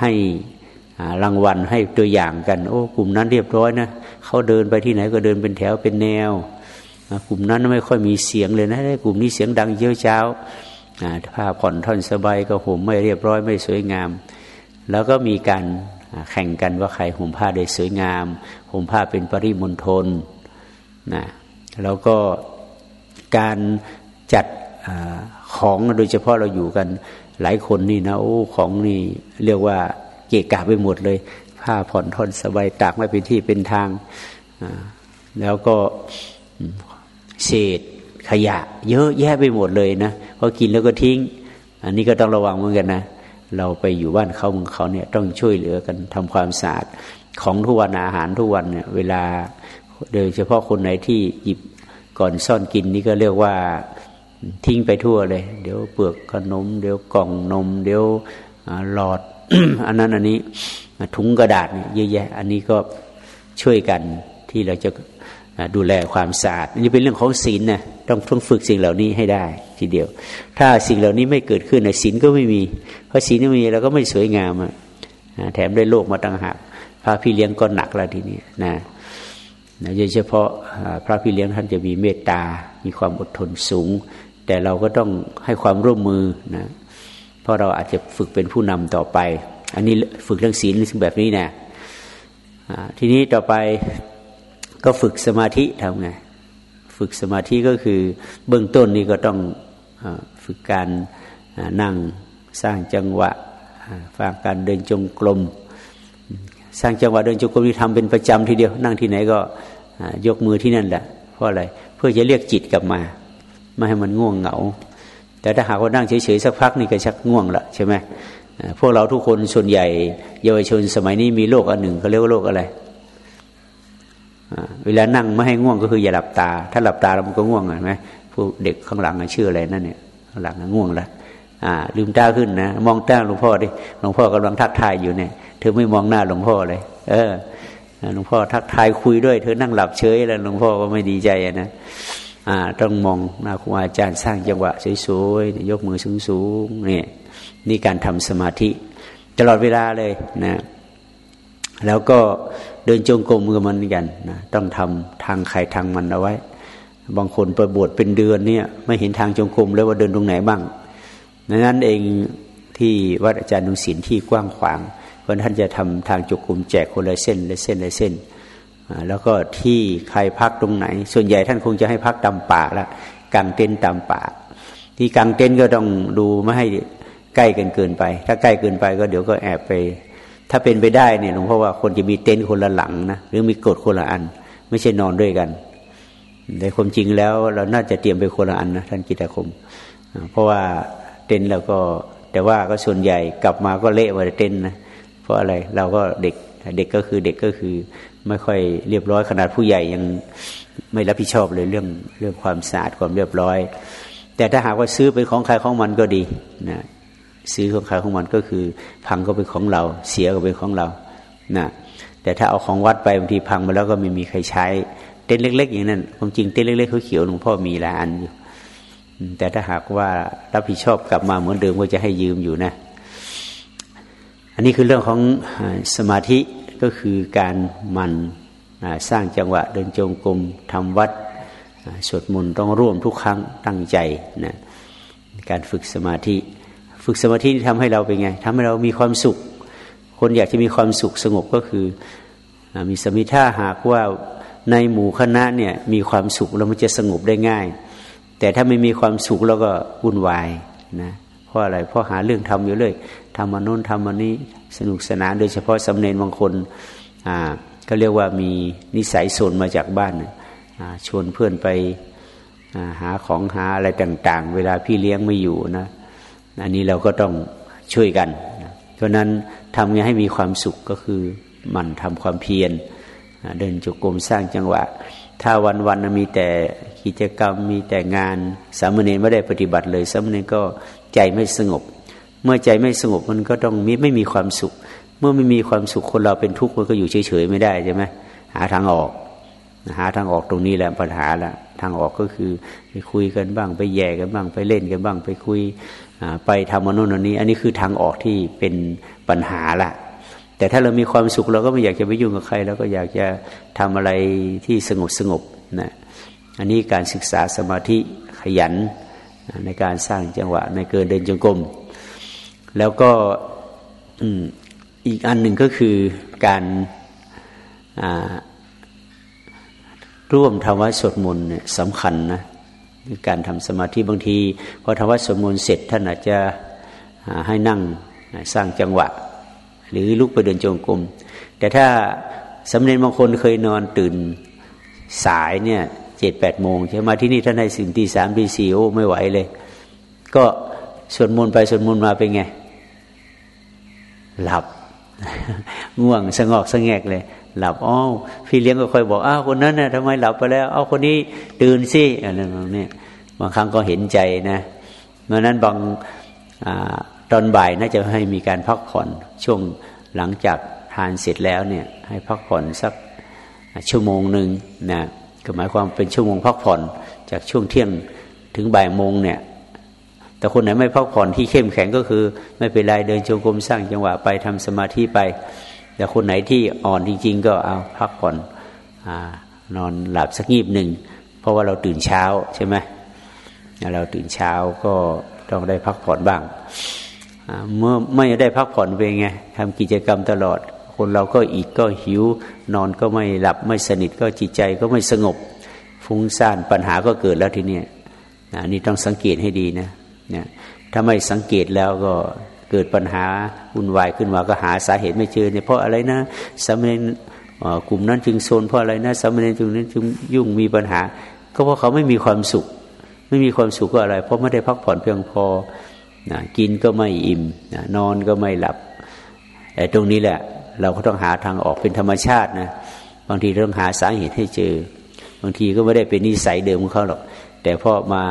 Speaker 1: ให้รางวัลให้ตัวอย่างกัน โอ้กลุ่มนั้นเรียบร้อยนะเขาเดินไปที่ไหนก็เดินเป็นแถวเป็นแนวกลุ่มนั้นไม่ค่อยมีเสียงเลยนะกลุ่มนี้เสียงดังเยอะเช้าผ้าผ่อนท่อนสบายก็ห่มไม่เรียบร้อยไม่สวยงาม แล้วก็มีการแข่งกันว่าใครห่มผ้าได้สวยงามห่มผ้าเป็นปริมณฑลนะแล้วก็การจัดของโดยเฉพาะเราอยู่กันหลายคนนี่นะโอ้ของนี่เรียกว่าเกะกะไปหมดเลย ผ้าผ่อนทอนสบายตากไม่เป็นที่เป็นทาง แล้วก็เศษขยะ เยอะแยะไปหมดเลยนะพอกินแล้วก็ทิ้ง อันนี้ก็ต้องระวังเหมือนกันนะ เราไปอยู่บ้านเขาเมืองเขาเนี่ยต้องช่วยเหลือกันทำความสะอาดของทุกวันอาหารทุกวันเนี่ยเวลาโดยเฉพาะคนไหนที่หยิบก่อนซ่อนกินนี่ก็เรียกว่าทิ้งไปทั่วเลย เดี๋ยวเปลือกขนม เดี๋ยวกล่องนม เดี๋ยวหลอดอันนั้นอันนี้ถุงกระดาษเนี่ยเยอะแยะ อันนี้ก็ช่วยกันที่เราจะดูแลความสะอาดนี่เป็นเรื่องของศีลนะต้องต้องฝึกสิ่งเหล่านี้ให้ได้ ทีเดียว ถ้าสิ่งเหล่านี้ไม่เกิดขึ้นในศีลก็ไม่มี เพราะศีลไม่มีเราก็ไม่สวยงามอะแถมได้โลกมาต่างหากพระพี่เลี้ยงก็หนักแล้วทีนี้นะโดยเฉพาะพระพี่เลี้ยงท่านจะมีเมตตา มีความอดทนสูง แต่เราก็ต้องให้ความร่วมมือนะเพราะเราอาจจะฝึกเป็นผู้นำต่อไป อันนี้ฝึกเรื่องศีลแบบนี้นะทีนี้ต่อไปก็ฝึกสมาธิทำไงฝึกสมาธิก็คือเบื้องต้นนี่ก็ต้องฝึกการนั่ง สร้างจังหวะฝากการเดินจงกรมสร้างจังหวะเดินจงกรมที่ทำเป็นประจำทีเดียวนั่งที่ไหนก็ยกมือที่นั่นแหละเพราะอะไรเพื่อจะเรียกจิตกลับมาไม่ให้มันง่วงเหงา แต่ถ้าหากว่านั่งเฉยๆสักพักนี่ก็ชักง่วงละใช่ไหมพวกเราทุกคนส่วนใหญ่ เยาวชนสมัยนี้มีโรคอันหนึ่งเขาเรียกว่าโรคอะไรเวลานั่งไม่ให้ง่วงก็คืออย่าหลับตา ถ้าหลับตาแล้วมันก็ง่วงเห็นไหมผู้เด็กข้างหลังชื่ออะไรนั่นเนี่ยข้างหลังง่วงแล้ว อ่า ลืมตาขึ้นนะ มองตาหลวงพ่อดิหลวงพ่อกำลังทักทายอยู่เนี่ยเธอไม่มองหน้าหลวงพ่อเลย เออหลวงพ่อทักทายคุยด้วย เธอนั่งหลับเฉยแล้วหลวงพ่อก็ไม่ดีใจนะอ่า ต้องมองหน้าครูอาจารย์สร้างจังหวะสวยๆยกมือสูงๆเนี่ยนี่การทำสมาธิ ตลอดเวลาเลยนะ แล้วก็เดินจงกรมกับมันกันนะต้องทำทางใครทางมันเอาไว้ บางคนไปบวชเป็นเดือนเนี่ย ไม่เห็นทางจงกรมเลยว่าเดินตรงไหนบ้าง ดังนั้นเองที่วัดอาจารย์นุสินที่กว้างขวางเพราะท่านจะทำทางจงกรมแจกคนละเส้นละเส้นละเส้น แล้วก็ที่ใครพักตรงไหน ส่วนใหญ่ท่านคงจะให้พักตามป่าละกางเต็นท์ตามป่า ที่กางเต็นท์ก็ต้องดูไม่ให้ใกล้กันเกินไป ถ้าใกล้เกินไปก็เดี๋ยวก็แอบไป ถ้าเป็นไปได้เนี่ยหลวงพ่อว่าคนจะมีเต็นท์คนละหลังนะหรือมีกฎคนละอัน ไม่ใช่นอนด้วยกันแต่ความจริงแล้วเราน่าจะเตรียมไปคนละอันนะท่านกิตาคม เพราะว่า เต็นท์เราก็ แต่ว่าก็ส่วนใหญ่กลับมาก็เละมาเต็นท์นะเพราะอะไรเราก็เด็กเด็กก็คือเด็กก็คือไม่ค่อยเรียบร้อยขนาดผู้ใหญ่ยังไม่รับผิดชอบเลยเรื่องเรื่องความสะอาดความเรียบร้อย แต่ถ้าหากว่าซื้อเป็นของใครของมันก็ดีนะซื้อของใครของมันก็คือ พังก็เป็นของเรา เสียก็เป็นของเรานะแต่ถ้าเอาของวัดไปบางทีพังมาแล้วก็ไม่มีใครใช้เต้นเล็ก ๆ อย่างนั้นความจริงเต้นเล็กๆเขียวหลวงพ่อมีหลายอันอยู่ แต่ถ้าหากว่ารับผิดชอบกลับมาเหมือนเดิมก็จะให้ยืมอยู่นะ อันนี้คือเรื่องของสมาธิก็คือการมันสร้างจังหวะเดินจงกรมทำวัดสวดมนต์ต้องร่วมทุกครั้งตั้งใจนะการฝึกสมาธิ ฝึกสมาธิทำให้เราเป็นไงทำให้เรามีความสุข คนอยากจะมีความสุขสงบก็คือมีสมิท่าหากว่าในหมู่คณะเนี่ยมีความสุขแล้วมันจะสงบได้ง่าย แต่ถ้าไม่มีความสุขแล้วก็วุ่นวายนะเพราะอะไรเพราะหาเรื่องทำอยู่เลยทำมาโน้นทำมานี้สนุกสนานโดยเฉพาะสำเนินบางคนอ่าก็เรียกว่ามีนิสัยโซนมาจากบ้านชวนเพื่อนไปหาของหาอะไรต่าง ๆ เวลาพี่เลี้ยงไม่อยู่นะอันนี้เราก็ต้องช่วยกัน เพราะนั้นทำไงให้มีความสุขก็คือมันทำความเพียรเดินจุกรมสร้างจังหวะ ถ้าวันวันมีแต่กิจกรรมมีแต่งาน สามเณรไม่ได้ปฏิบัติเลย สามเณรก็ใจไม่สงบ เมื่อใจไม่สงบมันก็ต้องมีไม่มีความสุข เมื่อไม่มีความสุขคนเราเป็นทุกข์มันก็อยู่เฉยๆไม่ได้ใช่ไหมหาทางออก หาทางออกตรงนี้แหละปัญหาละทางออกก็คือไปคุยกันบ้างไปแย่กันบ้างไปเล่นกันบ้างไปคุยไปทำมนุษย์นี้ อันนี้คือทางออกที่เป็นปัญหาละ แต่ถ้าเรามีความสุขเราก็ไม่อยากจะไปยุ่งกับใครเราก็อยากจะทำอะไรที่สงบสงบนะอันนี้การศึกษาสมาธิขยันในการสร้างจังหวะในเกินเดินจงกรมแล้วก็อีกอันหนึ่งก็คือการร่วมทำวัดสวดมนต์สำคัญนะการทำสมาธิบางทีพอทำวัดสวดมนต์เสร็จท่านอาจจะให้นั่งสร้างจังหวะ หรือลุกไปเดินจงกรมแต่ถ้าสำเร็จบางคนเคยนอนตื่นสายเนี่ยเจ็ดแปดโมงใช่มาที่นี่ท่านให้สิ่งตีสามตีสี่โอ้ไม่ไหวเลย ก็สวดมนต์ไปสวดมนต์มาเป็นไง หลับง่วงสงอกสงแงกเลย หลับอ้าวพี่เลี้ยงก็ค่อยบอกอ้าวคนนั้นน่ะทำไมหลับไปแล้วอ้าวคนนี้ตื่นสิอะไรแบบนี้บางครั้งก็เห็นใจนะเพราะนั้นบางอ ตอนบ่ายน่าจะให้มีการพักผ่อนช่วงหลังจากทานเสร็จแล้วเนี่ยให้พักผ่อนสักชั่วโมงหนึ่งนะก็หมายความเป็นชั่วโมงพักผ่อนจากช่วงเที่ยงถึงบ่ายโมงเนี่ย แต่คนไหนไม่พักผ่อนที่เข้มแข็งก็คือ ไม่เป็นไรเดินจงกรมสร้างจังหวะไปทำสมาธิไป แต่คนไหนที่อ่อนจริง ๆ ก็เอาพักผ่อนอนอนหลับสักงีบหนึ่งเพราะว่าเราตื่นเช้าใช่ไหมเราตื่นเช้าก็ต้องได้พักผ่อนบ้าง เมื่อไม่ได้พักผ่อนเป็นไงทำกิจกรรมตลอด คนเราก็อีกก็หิว นอนก็ไม่หลับไม่สนิทก็จิตใจก็ไม่สงบ ฟุ้งซ่านปัญหาก็เกิดแล้วทีนี้นะนี่ต้องสังเกตให้ดีนะเนี่ยถ้าไม่สังเกตแล้วก็เกิดปัญหาวุ่นวายขึ้นมาก็หาสาเหตุไม่เจอเนี่ยเพราะอะไรนะสามเณรกลุ่มนั้นจึงโซนเพราะอะไรนะสามเณรจึงนั้นจึงยุ่งมีปัญหา ก็เพราะเขาไม่มีความสุข ไม่มีความสุขก็อะไร เพราะไม่ได้พักผ่อนเพียงพอ นะกินก็ไม่อิ่มนะนอนก็ไม่หลับแต่ตรงนี้แหละ เราก็ต้องหาทางออกเป็นธรรมชาตินะบางทีต้องหาสาเหตุให้เจอ บางทีก็ไม่ได้เป็นนิสัยเดิมของเขาหรอก แต่พอมา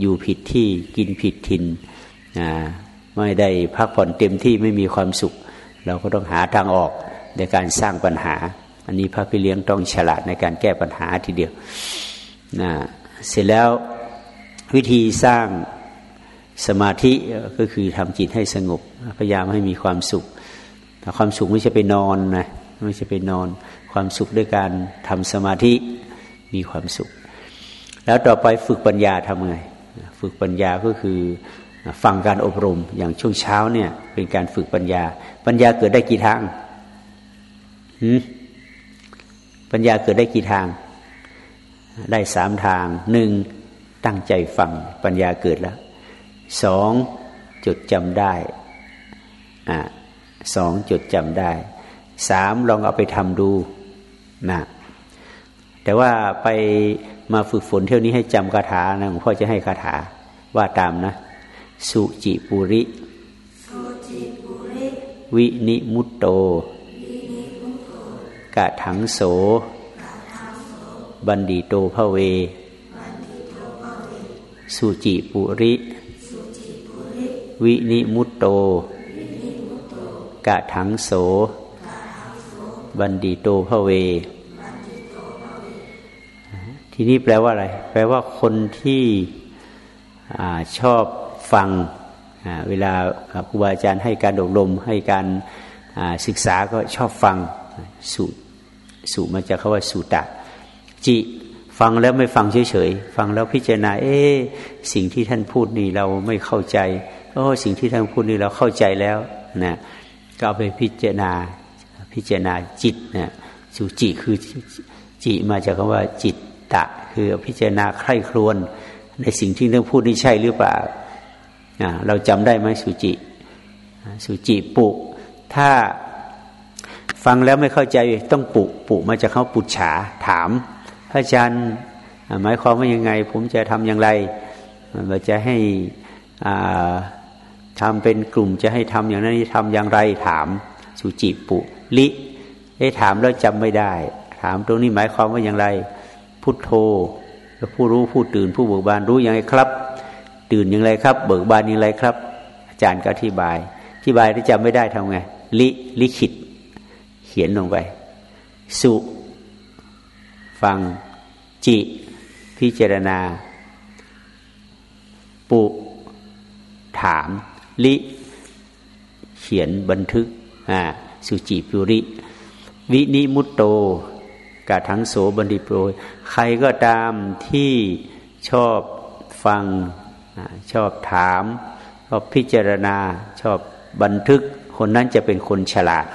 Speaker 1: อยู่ผิดที่กินผิดทินไม่ได้พักผ่อนเต็มที่ไม่มีความสุข เราก็ต้องหาทางออกในการสร้างปัญหา อันนี้พระพิเลี้ยงต้องฉลาดในการแก้ปัญหาทีเดียวนะเสร็จแล้ววิธีสร้าง สมาธิก็คือทำจิตให้สงบ พยายามให้มีความสุข แต่ความสุขไม่ใช่ไปนอนนะไม่ใช่ไปนอน ความสุขด้วยการทำสมาธิมีความสุข แล้วต่อไปฝึกปัญญาทำไง ฝึกปัญญาก็คือฟังการอบรมอย่างช่วงเช้าเนี่ย เป็นการฝึกปัญญา ปัญญาเกิดได้กี่ทางปัญญาเกิดได้กี่ทาง ได้สามทางหนึ่งตั้งใจฟังปัญญาเกิดแล้ว สองจดจำได้อ่าสองจดจำได้สามลองเอาไปทำดูนะแต่ว่าไปมาฝึกฝนเที่ยวนี้ให้จำคาถานะหลวงพ่อจะให้คาถาว่าตามนะ สุจิปุริ วินิมุตโตกะถังโส บันดีโตพระเว สุจิปุริ วินิมุตโต กะถังโส บันดีโตพระเว ทีนี้แปลว่าอะไร แปลว่าคนที่อชอบฟัง เวลาครูบาอาจารย์ให้การอบรมให้การศึกษาก็ชอบฟังสุสุมาจากคาว่าสุตะ จิฟังแล้วไม่ฟังเฉยๆ ฟังแล้วพิจารณา เอ๊สิ่งที่ท่านพูดนี่เราไม่เข้าใจ โอ้สิ่งที่ท่านพูดนี่เราเข้าใจแล้วนะก็เอาไปพิจารณาพิจารณาจิตนะสุจิคือจิมาจากคำว่าจิตตะ คือพิจารณาใคร่ครวญในสิ่งที่เรื่องพูดนี่ใช่หรือเปล่าเราจำได้ไหมสุจิสุจิปุถ้าฟังแล้วไม่เข้าใจต้องปุปุมาจากเขาปุจฉาถาม พระอาจารย์หมายความว่ายังไง ผมจะทำอย่างไรเราจะให้อ่า ทำเป็นกลุ่มจะให้ทำอย่างนั้นทำอย่างไรถามสุจิปุลิได้ถามแล้วจำไม่ได้ ถามตรงนี้หมายความว่าอย่างไร พุทโธผู้รู้ผู้ตื่นผู้เบิกบานรู้อย่างไรครับ ตื่นอย่างไรครับ เบิกบานอย่างไรครับ อาจารย์ก็อธิบายอธิบายที่จำไม่ได้ทำไงลิลิขิต เขียนลงไป สุ ฟังจิ พิจารณา ปุ ถาม ลิเขียนบันทึกอ่าสุจิปุริ วินิมุตโตกาทังโสบันดิโปรยใครก็ตามที่ชอบฟังชอบถามชอบพิจารณาชอบบันทึก คนนั้นจะเป็นคนฉลาด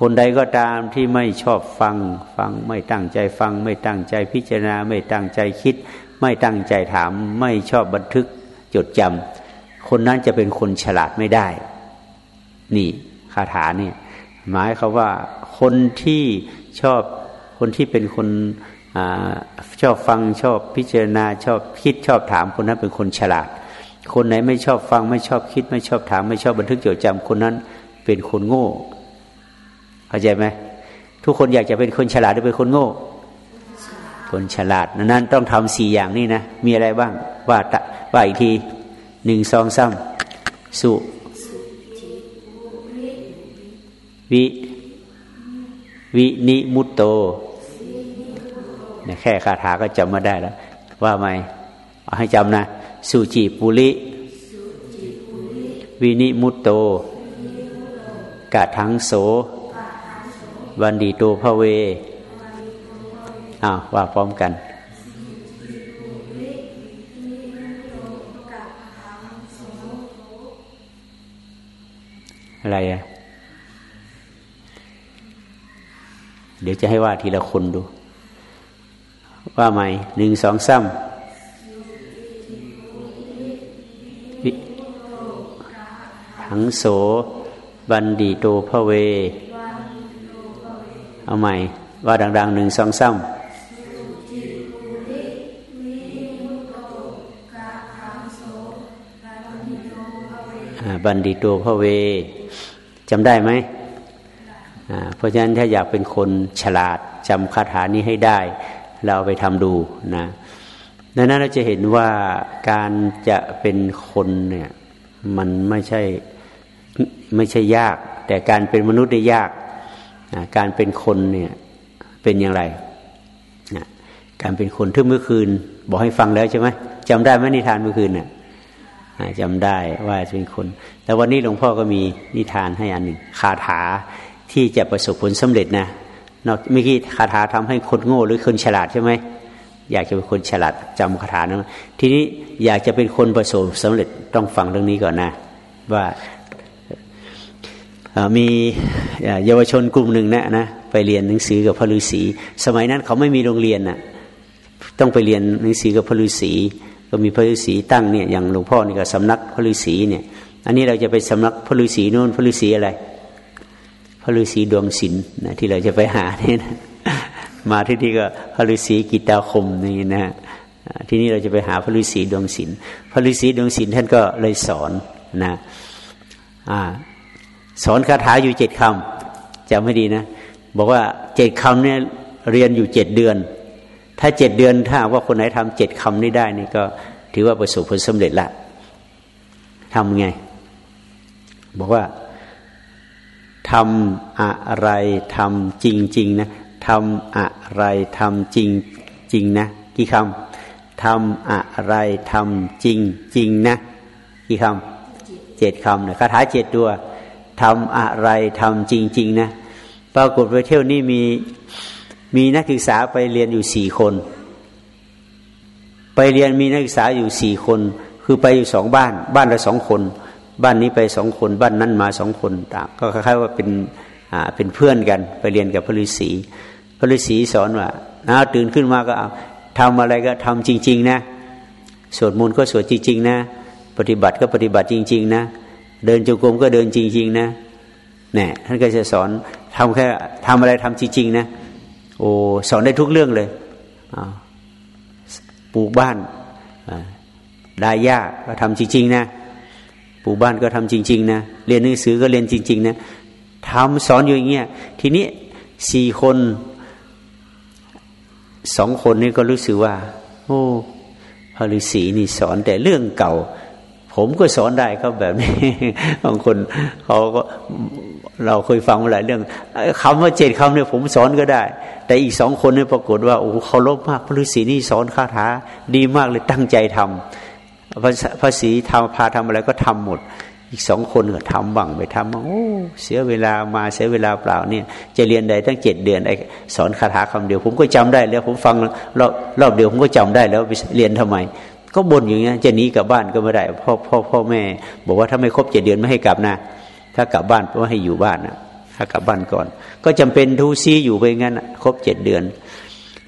Speaker 1: คนใดก็ตามที่ไม่ชอบฟังฟังไม่ตั้งใจฟัง ไม่ตั้งใจพิจารณา ไม่ตั้งใจคิด ไม่ตั้งใจถาม ไม่ชอบบันทึกจดจำ คนนั้นจะเป็นคนฉลาดไม่ได้ นี่คาถาเนี่ยหมายเขาว่าคนที่ชอบคนที่เป็นคนอชอบฟังชอบพิจารณาชอบคิดชอบถามคนนั้นเป็นคนฉลาด คนไหนไม่ชอบฟังไม่ชอบคิด ไม่ชอบถาม ไม่ชอบบันทึกจดจำคนนั้นเป็นคนโง่เข้าใจไหมทุกคนอยากจะเป็นคนฉลาดหรือเป็นคนโง่ คนฉลาดนั้นต้องทำสี่อย่างนี้นะมีอะไรบ้างว่าว่าอีกที หนึ่งสองสามสุวิวินิมุตโตแค่คาถาก็จำมาได้แล้ว ว่าไหมเอาให้จำนะ สุจิปุริ วินิมุตโตกะทังโสวันดีโตพระเวอ้าวว่าพร้อมกัน อะไรอะเดี๋ยวจะให้ว่าทีละคนดู ว่าใหม่หนึ่งสองซ้ำหังโส บันดีโตพระเว เอาใหม่ ว่าดังๆหนึ่งสองซ้ำบันดีโตพระเว จำได้ไหมเพราะฉะนั้นถ้าอยากเป็นคนฉลาดจำคาถานี้ให้ได้ เราไปทำดูนะดังนั้นเราจะเห็นว่าการจะเป็นคนเนี่ยมันไม่ใช่ไม่ใช่ยาก แต่การเป็นมนุษย์ได้ยากนะการเป็นคนเนี่ยเป็นอย่างไรนะการเป็นคนที่เมื่อคืน บอกให้ฟังแล้วใช่ไหมจำได้ไหมนิทานเมื่อคืนเนี่ย จำได้ว่าเป็นคน แต่วันนี้หลวงพ่อก็มีนิทานให้อันหนึ่งคาถาที่จะประสบผลสำเร็จนะนอกเมื่อกี้คาถาทำให้คนโง่หรือคนฉลาดใช่ไหมอยากจะเป็นคนฉลาดจำคาถานะทีนี้อยากจะเป็นคนประสบสำเร็จต้องฟังเรื่องนี้ก่อนนะว่ามีเยาวชนกลุ่มหนึ่งนะนะไปเรียนหนังสือกับพระฤาษีสมัยนั้นเขาไม่มีโรงเรียนน่ะต้องไปเรียนหนังสือกับพระฤาษี ก็มีพระฤาษีตั้งเนี่ยอย่างหลวงพ่อนี่ก็สำนักพระฤาษีเนี่ย อันนี้เราจะไปสำนักพระฤาษีโน่นพระฤาษีอะไร พระฤาษีดวงศิลป์นะที่เราจะไปหาเนี่ยนะมาที่นี่ก็พระฤาษีกิตาคมนี่นะที่นี่เราจะไปหาพระฤาษีดวงศิลป์พระฤาษีดวงศิลป์ท่านก็เลยสอนนะอ่าสอนคาถาอยู่เจ็ดคำจำไม่ดีนะ บอกว่าเจ็ดคำเนี่ยเรียนอยู่เจ็ดเดือน ถ้าเจ็ดเดือนถ้าว่าคนไหนทำเจ็ดคำนี้ได้นี่ก็ถือว่าประสบผลสำเร็จละทำไง บอกว่าทำอะไรทำจริงจริงนะทำอะไรทำจริงจริงนะกี่คำทำอะไรทำจริงจริงนะกี่คำเจ็ดคำนะคาถาเจ็ดตัวทำอะไรทำจริง ๆ นะ ปรากฏไปเที่ยวนี้มี มีนักศึกษาไปเรียนอยู่สี่คน ไปเรียนมีนักศึกษาอยู่สี่คน คือไปอยู่สองบ้าน บ้านละสองคน บ้านนี้ไปสองคน บ้านนั้นมาสองคนต่าง ก็คล้ายๆว่าเป็นอ่าเป็นเพื่อนกัน ไปเรียนกับพระฤาษีพระฤาษีสอนว่านะตื่นขึ้นมาก็เอาทำอะไรก็ทำจริง ๆ นะสวดมนต์ก็สวดจริง ๆ นะ ปฏิบัติก็ปฏิบัติจริง ๆ นะ เดินจงกรมก็เดินจริง ๆ นะเนี่ยท่านก็จะสอนทำแค่ทำอะไรทำจริง ๆ นะ โอ้สอนได้ทุกเรื่องเลยปลูกบ้านได้ยากก็ทำจริง ๆ นะปลูกบ้านก็ทำจริง ๆ นะเรียนหนังสือก็เรียนจริง ๆ นะทำสอนอยู่อย่างเงี้ยทีนี้สี่คนสองคนนี้ก็รู้สึกว่า โอ้พระฤาษีนี่สอนแต่เรื่องเก่า ผมก็สอนได้ครับแบบนี้บางคนเขาก็เราเคยฟังมาหลายเรื่องคำว่าเจ็ดคำเนี่ยผมสอนก็ได้ แต่อีกสองคนเนี่ยปรากฏว่าโอ้เขาลบมากพระฤาษีนี่สอนคาถาดีมากเลยตั้งใจทำพระศีทำพาทำอะไรก็ทำหมด อีกสองคนก็ทำบังไปทำโอ้เสียเวลามาเสียเวลาเปล่าเนี่ย จะเรียนใดตั้งเจ็ดเดือนไอ้สอนคาถาคำเดียว ผมก็จำได้แล้ว ผมฟังรอบรอบเดียวผมก็จำได้แล้วไปเรียนทำไม ก็บ่นอย่างเงี้ยจะหนีกลับบ้านก็ไม่ได้พ่อพ่อพ่อแม่ บอกว่าถ้าไม่ครบเจ็ดเดือนไม่ให้กลับนะ ถ้ากลับบ้านเพราะให้อยู่บ้านนะถ้ากลับบ้านก่อน ก็จำเป็นทูซีอยู่ไปงั้นครบเจ็ดเดือน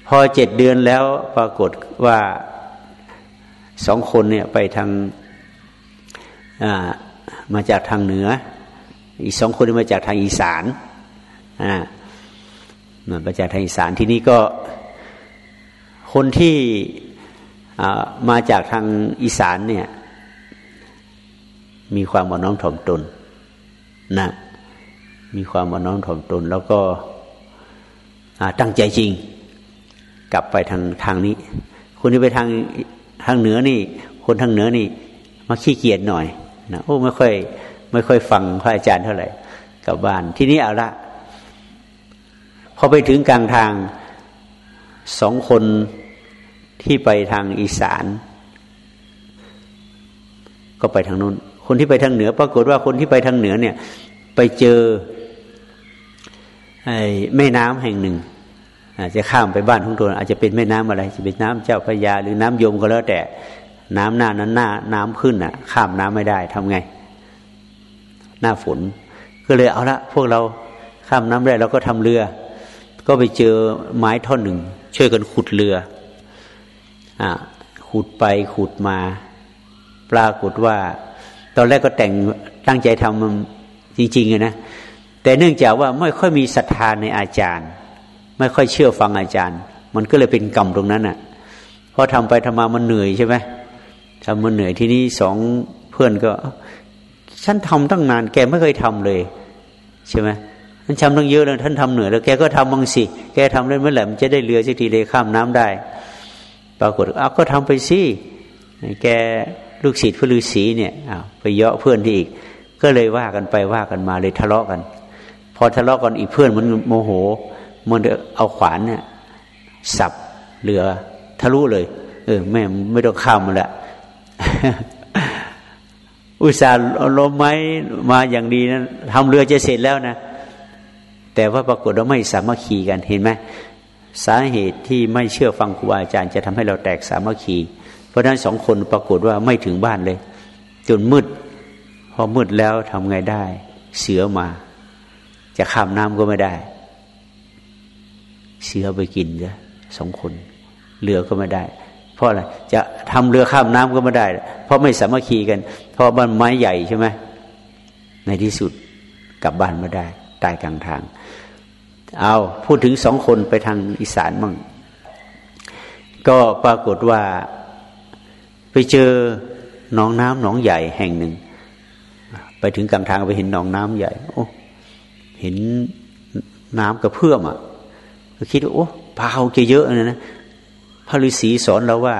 Speaker 1: พอเจ็ดเดือนแล้วปรากฏว่าสองคนเนี่ยไปทางมาจากทางเหนือ อีกสองคนมาจากทางอีสานอ่ามาจากทางอีสานที่นี่ก็คนที่ มาจากทางอีสานเนี่ย มีความอ่อนน้อมถ่อมตนนะมีความอ่อนน้อมถ่อมตน แล้วก็ตั้งใจจริง กลับไปทางทางนี้ คนที่ไปทางทางเหนือนี่ คนทางเหนือนี่มาขี้เกียจหน่อยนะโอ้ไม่ค่อย ไม่ค่อยฟังพระอาจารย์เท่าไหร่กลับบ้าน ที่นี้เอาละพอไปถึงกลางทางสองคน ที่ไปทางอีสาน ก็ไปทางนู้น คนที่ไปทางเหนือ ปรากฏว่าคนที่ไปทางเหนือเนี่ย ไปเจอไอ้แม่น้ำแห่งหนึ่งอาจจะข้ามไปบ้านของตัวอาจจะเป็นแม่น้ำอะไร จะเป็นน้ำเจ้าพระยา หรือน้ำยมก็แล้วแต่น้ำหน้านั้นหน้าน้ำขึ้นอะ ข้ามน้ำไม่ได้ทำไง หน้าฝน ก็เลยเอาละพวกเราข้ามน้ำได้เราก็ทำเรือ ก็ไปเจอไม้ท่อนหนึ่งช่วยกันขุดเรือ ขุดไปขุดมา ปรากฏว่า ตอนแรกก็แต่งตั้งใจทำจริงๆนะแต่เนื่องจากว่าไม่ค่อยมีศรัทธาในอาจารย์ ไม่ค่อยเชื่อฟังอาจารย์ มันก็เลยเป็นกรรมตรงนั้นอะพอทำไปทำมามันเหนื่อยใช่ไหมทำมันเหนื่อยที่นี้สองเพื่อนก็ฉันทำตั้งนาน แกไม่เคยทำเลย ใช่ไหมท่านทำตั้งเยอะแล้วท่านทำเหนื่อยแล้วแกก็ทำบางสิ แกทำได้เมื่อไหร่มันจะได้เรือสักทีเลยข้ามน้ำได้ ปรากฏเอาก็ทำไปสิแกลูกศิษย์พระฤาษีเนี่ยอาไปเยาะเพื่อนที่อีก ก็เลยว่ากันไปว่ากันมาเลยทะเลาะกัน พอทะเลาะกันอีกเพื่อนมันโมโห มันเอาขวานเนี่ยสับเรือทะลุเลย เออแม่ไม่ต้องข้ามมันละอุตส่าห์ลมไม้มาอย่างดีนะทำเรือจะเสร็จแล้วนะ แต่ว่าปรากฏว่าไม่สามัคคีกันเห็นไหม สาเหตุที่ไม่เชื่อฟังครูบาอาจารย์จะทำให้เราแตกสามัคคี เพราะฉะนั้นสองคนปรากฏว่าไม่ถึงบ้านเลย จนมืด พอมืดแล้วทำไงได้ เสือมา จะข้ามน้ำก็ไม่ได้ เสือไปกินจ้ะสองคนเรือก็ไม่ได้ เพราะอะไรจะทำเรือข้ามน้ำก็ไม่ได้ เพราะไม่สามัคคีกัน เพราะบ้านไม้ใหญ่ใช่ไหมในที่สุดกลับบ้านไม่ได้ ตายกลางทาง เอาพูดถึงสองคนไปทางอีสานมั่งก็ปรากฏว่าไปเจอหนองน้ำหนองใหญ่แห่งหนึ่ง ไปถึงกลางทางไปเห็นหนองน้ำใหญ่ โอ้เห็นน้ำกระเพื่อมอะก็คิดว่าโอ้ปลาเขาจะเยอะนะนะพระฤาษีสอนเราว่า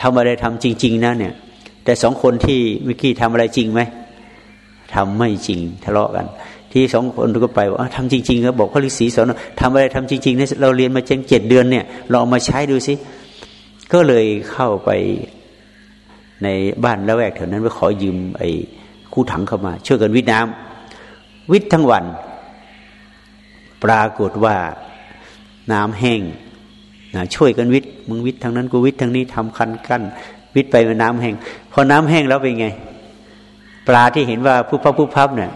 Speaker 1: ทำอะไรทำจริง ๆนะเนี่ย แต่สองคนที่เมื่อกี้ทำอะไรจริงไหมทำไม่จริงทะเลาะกัน ที่สองคนก็ไปว่าทำจริงๆก็บอกพระฤาษีสอนทำอะไรทำจริงๆเนี่ยเราเรียนมาเจ็ดเจ็ดเดือนเนี่ยเราเอามาใช้ดูสิก็เลยเข้าไปในบ้านละแวกแถวนั้นไปขอยืมไอ้คู่ถังเข้ามา ช่วยกันวิทน้ำวิททั้งวัน ปรากฏว่าน้ำแห้งนะช่วยกันวิทย์มึงวิทย์ทางนั้นกูวิทย์ทางนี้ทำคันกั้นวิทย์ไปเป็นน้ำแห้งพอน้ำแห้งแล้วเป็นไง ปลาที่เห็นว่าผู้พับผู้พับเนี่ย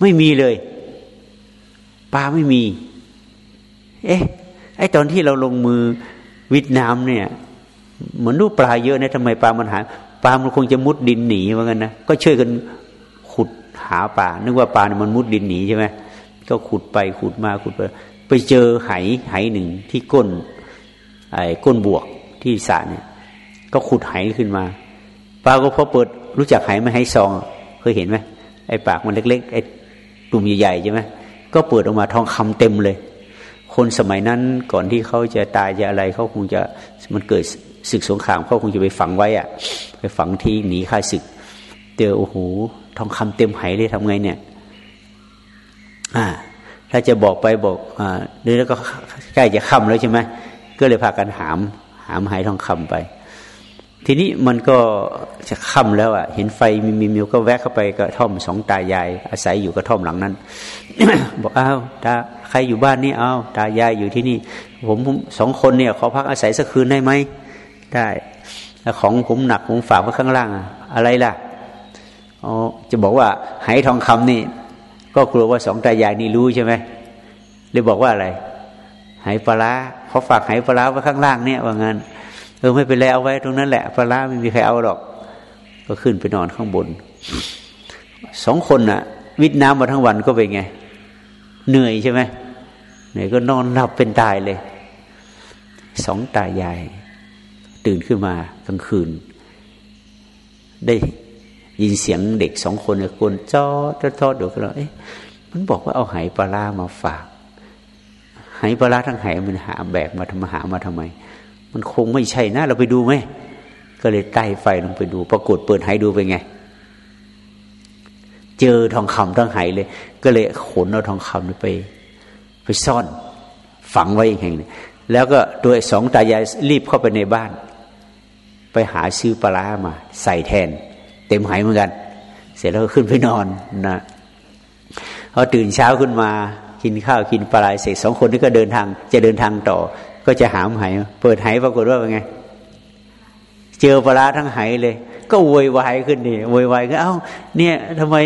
Speaker 1: ไม่มีเลย ปลาไม่มี เอ๊ะ ไอตอนที่เราลงมือวิทย์น้ำเนี่ยเหมือนรูปปลาเยอะนะทำไมปลามันหายปลามันคงจะมุดดินหนีเหมือนกันนะก็ช่วยกันขุดหาปลานึกว่าปลาเนี่ยมันมุดดินหนีใช่ไหมก็ขุดไปขุดมาขุดไปไปเจอไหไหหนึ่งที่ก้นไอ้ก้นบวกที่สระเนี่ย ก็ขุดไหขึ้นมาป้าก็พอเปิดรู้จักไหไม่ให้ซองเคยเห็นไหมไอ้ปากมันเล็กๆไอ้ ตุ่มใหญ่ๆใช่ไหมก็เปิดออกมาทองคำเต็มเลย คนสมัยนั้นก่อนที่เขาจะตายจะอะไรเขาคงจะมันเกิดศึกสงครามเขาคงจะไปฝังไว้อะไปฝังที่หนีค่าศึกเจอโอ้โหทองคำเต็มไหเลยทำไงเนี่ย อ่า ถ้าจะบอกไปบอก อ่าเดี๋ยวก็ใกล้จะค่ำแล้วใช่ไหมก็เลยพากันหาม หามหายทองคำไป ทีนี้มันก็จะค่ำแล้วอะ เห็นไฟมีมีมิวก็แวะเข้าไปกระท่อมสองตายาย อาศัยอยู่กระท่อมหลังนั้น บอกอ้าวตาใครอยู่บ้านนี่อ้าวตายายอยู่ที่นี่ ผมสองคนเนี่ยขอพักอาศัยสักคืนได้ไหมได้แล้วของผมหนักผมฝากไว้ข้างล่าง อะอะไรล่ะอ๋อจะบอกว่าหายทองคำนี่ ก็กลัวว่าสองตายายนี่รู้ใช่ไหมเลยบอกว่าอะไรหายปลาเขาฝากหายปลาไว้ข้างล่างเนี่ยว่างั้น เออไม่เป็นไรเอาไว้ตรงนั้นแหละปลาไม่มีใครเอาหรอก ก็ขึ้นไปนอนข้างบนสองคนน่ะ วิทน้ำมาทั้งวันก็เป็นไง เหนื่อยใช่ไหมเหนื่อยก็นอนหลับเป็นตายเลยสองตายาย ตื่นขึ้นมากลางคืน ได้ยินเสียงเด็กสองคนเนี่ยกวนจ้อทอดเดี๋ยวก็เราเอ๊ะมันบอกว่าเอาไหปลามาฝากหายปลาทั้งหมันหาแบกมาทำมาหามาทำไม มันคงไม่ใช่นะ เราไปดูไหมก็เลยใต้ไฟลงไปดู ปรากฏเปิดหายดูไปไง เจอทองคำทั้งหายเลย ก็เลยขนเอาทองคำไป ไปซ่อนฝังไว้อีกแห่งนึงแล้วก็โดยสองตายายรีบเข้าไปในบ้าน ไปหาซื้อปลามา ใส่แทน เต็มหายเหมือนกัน เสร็จแล้วก็ขึ้นไปนอนนะพอตื่นเช้าขึ้นมากินข้าวกินปลาเสร็จสองคนนี้ก็เดินทาง จะเดินทางต่อ ก็จะหามหายเปิดหายปรากฏว่าเป็นไง เจอปลาทั้งหายเลย ก็โวยวายขึ้นนี่โวยวายก็เอ้า เนี่ยทำไม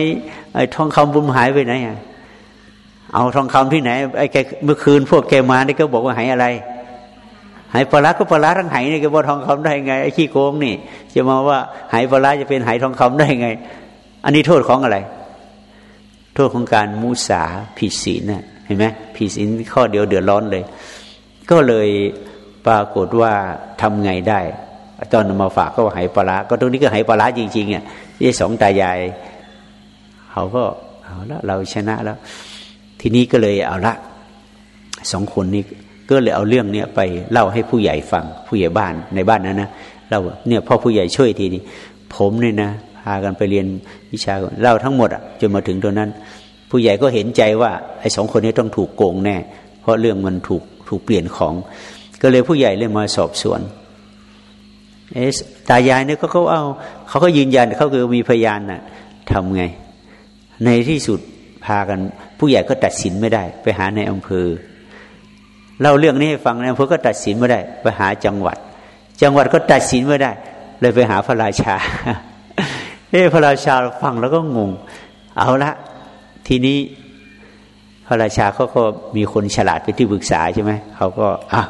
Speaker 1: ไอ้ทองคำบุญหายไปไหนอะเอาทองคำที่ไหนไอ้แกเมื่อคืนพวกแกมานี่ก็บอกว่าหายอะไรหายปลาก็ปลาทั้งหายนี่ก็บอทองคำได้ไงไอ้ขี้โกงนี่จะมาว่าหายปลาจะเป็นหายทองคำได้ไง อันนี้โทษของอะไร โทษของการมุสาผิดศีลนะเห็นไหมผิดศีลข้อเดียวเดือดร้อนเลย ก็เลยปรากฏว่าทำไงได้ตอนมาฝากก็หายปลาก็ตรงนี้ก็หายปลาจริงๆอะที่สองตายายเขาก็เอาละเราชนะแล้ว ทีนี้ก็เลยเอาละสองคนนี้ก็เลยเอาเรื่องเนี้ยไปเล่าให้ผู้ใหญ่ฟังผู้ใหญ่บ้านในบ้านนั้นนะเราเนี่ยพ่อผู้ใหญ่ช่วยทีนี้ผมเนี่ยนะพากันไปเรียนวิชาเล่าทั้งหมดอะจนมาถึงตรงนั้น ผู้ใหญ่ก็เห็นใจว่าไอ้สองคนนี้ต้องถูกโกงแน่ เพราะเรื่องมันถูก ถูกเปลี่ยนของ ก็เลยผู้ใหญ่เลยมาสอบสวนเอสตายายเนี่ยก็เขาเอาเขาก็ยืนยันเขาคือมีพยานน่ะทำไง ในที่สุดพากัน ผู้ใหญ่ก็ตัดสินไม่ได้ ไปหาในอำเภอเล่าเรื่องนี้ให้ฟังในอำเภอก็ตัดสินไม่ได้ ไปหาจังหวัด จังหวัดก็ตัดสินไม่ได้ เลยไปหาพระราชาเอ้พระราชาฟังแล้วก็งง เอาละทีนี้ พระราชาเขาก็มีคนฉลาดเป็นที่ปรึกษาใช่ไหมเขาก็อะ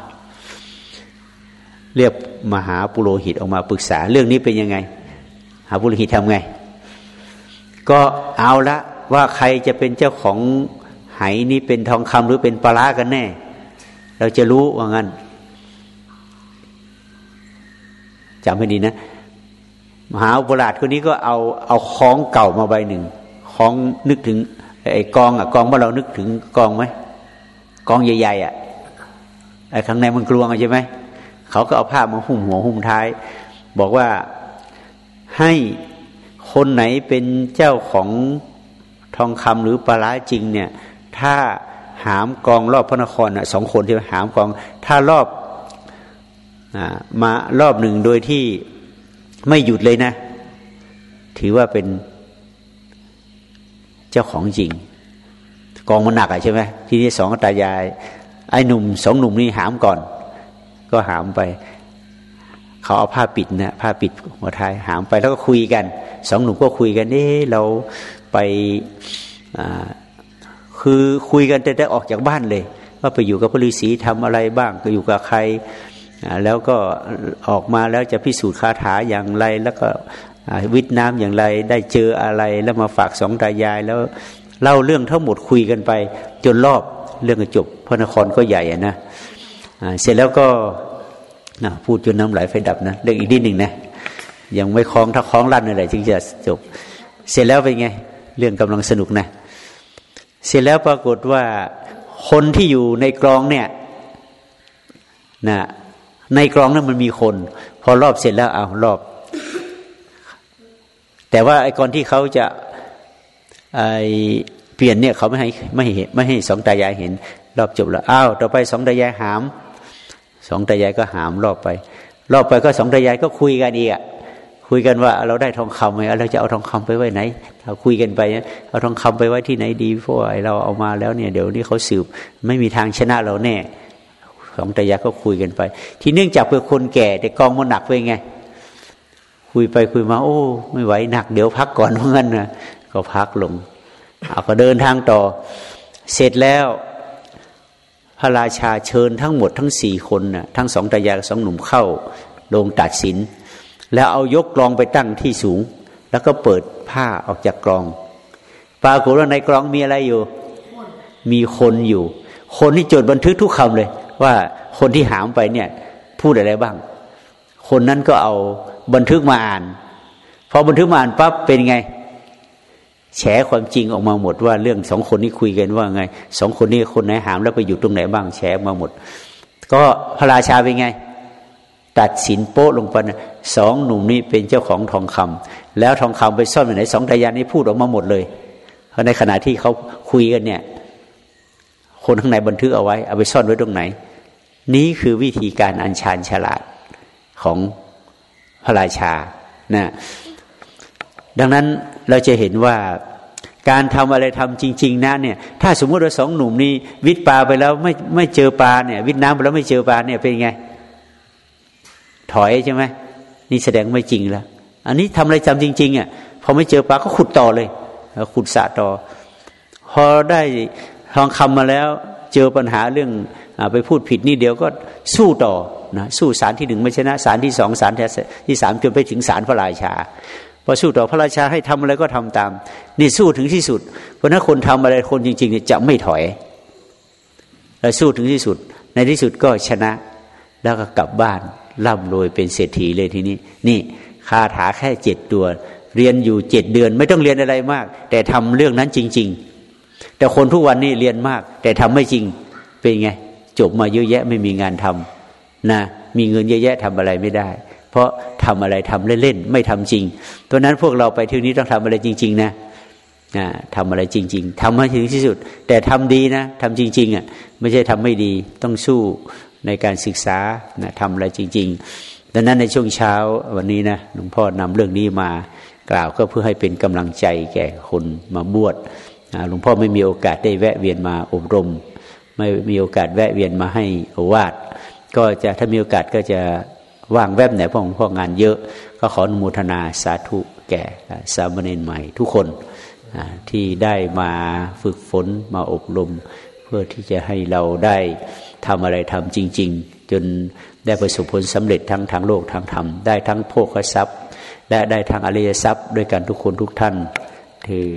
Speaker 1: เรียกมหาปุโรหิตออกมาปรึกษา เรื่องนี้เป็นยังไงหาปุโรหิตทำไง ก็เอาละว่าใครจะเป็นเจ้าของไหนี้เป็นทองคำหรือเป็นปลากันแน่ เราจะรู้ว่างั้นจำให้ดีนะมหาอุปราชคนนี้ก็เอาเอาคล้องเก่ามาใบหนึ่งคล้องนึกถึง ไอ้กองอะกองเมื่อเรานึกถึงกองไหมกองใหญ่ๆอะไอ้ข้างในมันกลวงใช่ไหมเขาก็เอาผ้ามาหุ้มหัวหุ้มท้าย บอกว่าให้คนไหนเป็นเจ้าของทองคำหรือปลาจริง เนี่ย ถ้าหามกองรอบพระนครอะสองคนที่หามกอง ถ้ารอบอมารอบหนึ่งโดยที่ไม่หยุดเลยนะ ถือว่าเป็น เจ้าของจริง กองมันหนักอะใช่ไหมทีนี้สองตายาย ไอ้หนุ่มสองหนุ่มนี่หามก่อน ก็หามไป เขาเอาผ้าปิดนะผ้าปิดหัวท้ายหามไปแล้วก็คุยกันสองหนุ่มก็คุยกันเอ๊เราไปคือคุยกันแต่ได้ออกจากบ้านเลย ว่าไปอยู่กับพระฤาษีทำอะไรบ้างก็อยู่กับใครแล้วก็ออกมาแล้วจะพิสูจน์คาถาอย่างไร แล้วก็ วิทน้ำอย่างไรได้เจออะไรแล้วมาฝากสองตายายแล้วเล่าเรื่องทั้งหมดคุยกันไป จนรอบเรื่องจบพระนครก็ใหญ่นะเสร็จแล้วก็พูดจนน้ำไหลไฟดับนะเรื่องอีกนิดหนึ่งนะยังไม่คล้องถ้าคล้องลั่นอะไรจึงจะจบ เสร็จแล้วเป็นไง เรื่องกำลังสนุกนะ เสร็จแล้วปรากฏว่าคนที่อยู่ในกรองเนี่ยนะในกรองนั้นมันมีคน พอรอบเสร็จแล้วเอารอบ แต่ว่าไอ้ก่อนที่เขาจะไอเปลี่ยนเนี่ยเขาไม่ให้ไม่ให้ไม่ให้สองตายายเห็น รอบจบแล้วอ้าวต่อไปสองตายายหามสองตายายก็หามรอบไป รอบไปก็สองตายายก็คุยกันอีกอะคุยกันว่าเราได้ทองคำไหมเราจะเอาทองคำไปไว้ไหนเราคุยกันไปเอาทองคำไปไว้ที่ไหนดีเพราะเราเอามาแล้วเนี่ยเดี๋ยวนี้เขาสืบไม่มีทางชนะเราแน่สองตายายก็คุยกันไป ที่เนื่องจากเป็นคนแก่แต่กองมันหนักไปไง คุยไปคุยมา โอ้ ไม่ไหวหนัก เดี๋ยวพักก่อนเพราะงั้นนะก็พักลงเอาก็เดินทางต่อ เสร็จแล้วพระราชาเชิญทั้งหมดทั้งสี่คนนะ่ะทั้งสองตายายสองหนุ่มเข้าลงตัดสิน แล้วเอายกกลองไปตั้งที่สูง แล้วก็เปิดผ้าออกจากกลอง ปรากฏว่าในกลองมีอะไรอยู่ มีคนอยู่ คนที่จดบันทึกทุกคำเลย ว่าคนที่หามไปเนี่ย พูดอะไรบ้าง คนนั้นก็เอา บันทึกมาอ่านพอบันทึกมาอ่านปั๊บเป็นไง แฉความจริงออกมาหมดว่าเรื่องสองคนนี้คุยกันว่าไงสองคนนี้คนไหนหามแล้วไปอยู่ตรงไหนบ้างแฉมาหมด ก็พระราชาเป็นไง ตัดสินโป๊ะลงไปสองหนุ่มนี้เป็นเจ้าของทองคำแล้วทองคำไปซ่อนไว้ไหนสองตายานนี้พูดออกมาหมดเลย เพราะในขณะที่เขาคุยกันเนี่ย คนข้างในบันทึกเอาไว้ เอาไปซ่อนไว้ตรงไหน นี้คือวิธีการอัญชานฉลาดของ พระราชานะดังนั้นเราจะเห็นว่าการทำอะไรทำจริง ๆนะเนี่ยถ้าสมมติว่าสองหนุ่มนี้วิทปลาไปแล้วไม่ไม่เจอปลาเนี่ย วิทน้ำไปแล้วไม่เจอปลาเนี่ยเป็นไง ถอยใช่ไหมนี่แสดงไม่จริงแล้ว อันนี้ทำอะไรจำจริงๆอะพอไม่เจอปลาก็ขุดต่อเลยขุดสะต่อ พอได้ทองคำมาแล้ว เจอปัญหาเรื่องอไปพูดผิดนี่เดียวก็สู้ต่อนะสู้ศาลที่หนึ่งไม่ชนะศาลที่สองศาลที่สามจนไปถึงศาลพระราชาพอสู้ต่อพระราชาให้ทำอะไรก็ทำตาม นี่สู้ถึงที่สุด เพราะนั้นคนทำอะไรคนจริงๆเนี่ยจะไม่ถอยและสู้ถึงที่สุด ในที่สุดก็ชนะ แล้วก็กลับบ้านร่ำรวยเป็นเศรษฐีเลยทีนี้ นี่คาถาแค่เจ็ดตัว เรียนอยู่เจ็ดเดือน ไม่ต้องเรียนอะไรมาก แต่ทำเรื่องนั้นจริง ๆ แต่คนทุกวันนี้เรียนมาก แต่ทำไม่จริงเป็นไง จบมาเยอะแยะไม่มีงานทำนะมีเงินเยอะแยะทำอะไรไม่ได้ เพราะทำอะไรทำเล่นๆไม่ทำจริงตัวนั้นพวกเราไปที่นี้ต้องทำอะไรจริง ๆ นะนะทำอะไรจริง ๆทำให้ถึงที่สุด แต่ทำดีนะทำจริงๆอะไม่ใช่ทำไม่ดีต้องสู้ในการศึกษานะทำอะไรจริง ๆ ดังนั้นในช่วงเช้าวันนี้นะหลวงพ่อนำเรื่องนี้มากล่าวก็เพื่อให้เป็นกำลังใจแก่คนมาบวช หลวงพ่อไม่มีโอกาสได้แวะเวียนมาอบรม ไม่มีโอกาสแวะเวียนมาให้อวาดก็จะถ้ามีโอกาสก็จะว่างแวบไหนพ่อหลวงพ่องานเยอะ ก็ขออนุโมทนาสาธุแก่สามเณรใหม่ทุกคนที่ได้มาฝึกฝนมาอบรม เพื่อที่จะให้เราได้ทำอะไรทำจริง ๆ จนได้ประสบผลสำเร็จทั้งทางโลกทางธรรมได้ทั้งโภคทรัพย์ และได้ทั้งอริยทรัพย์ ด้วยกันทุกคนทุกท่านคือ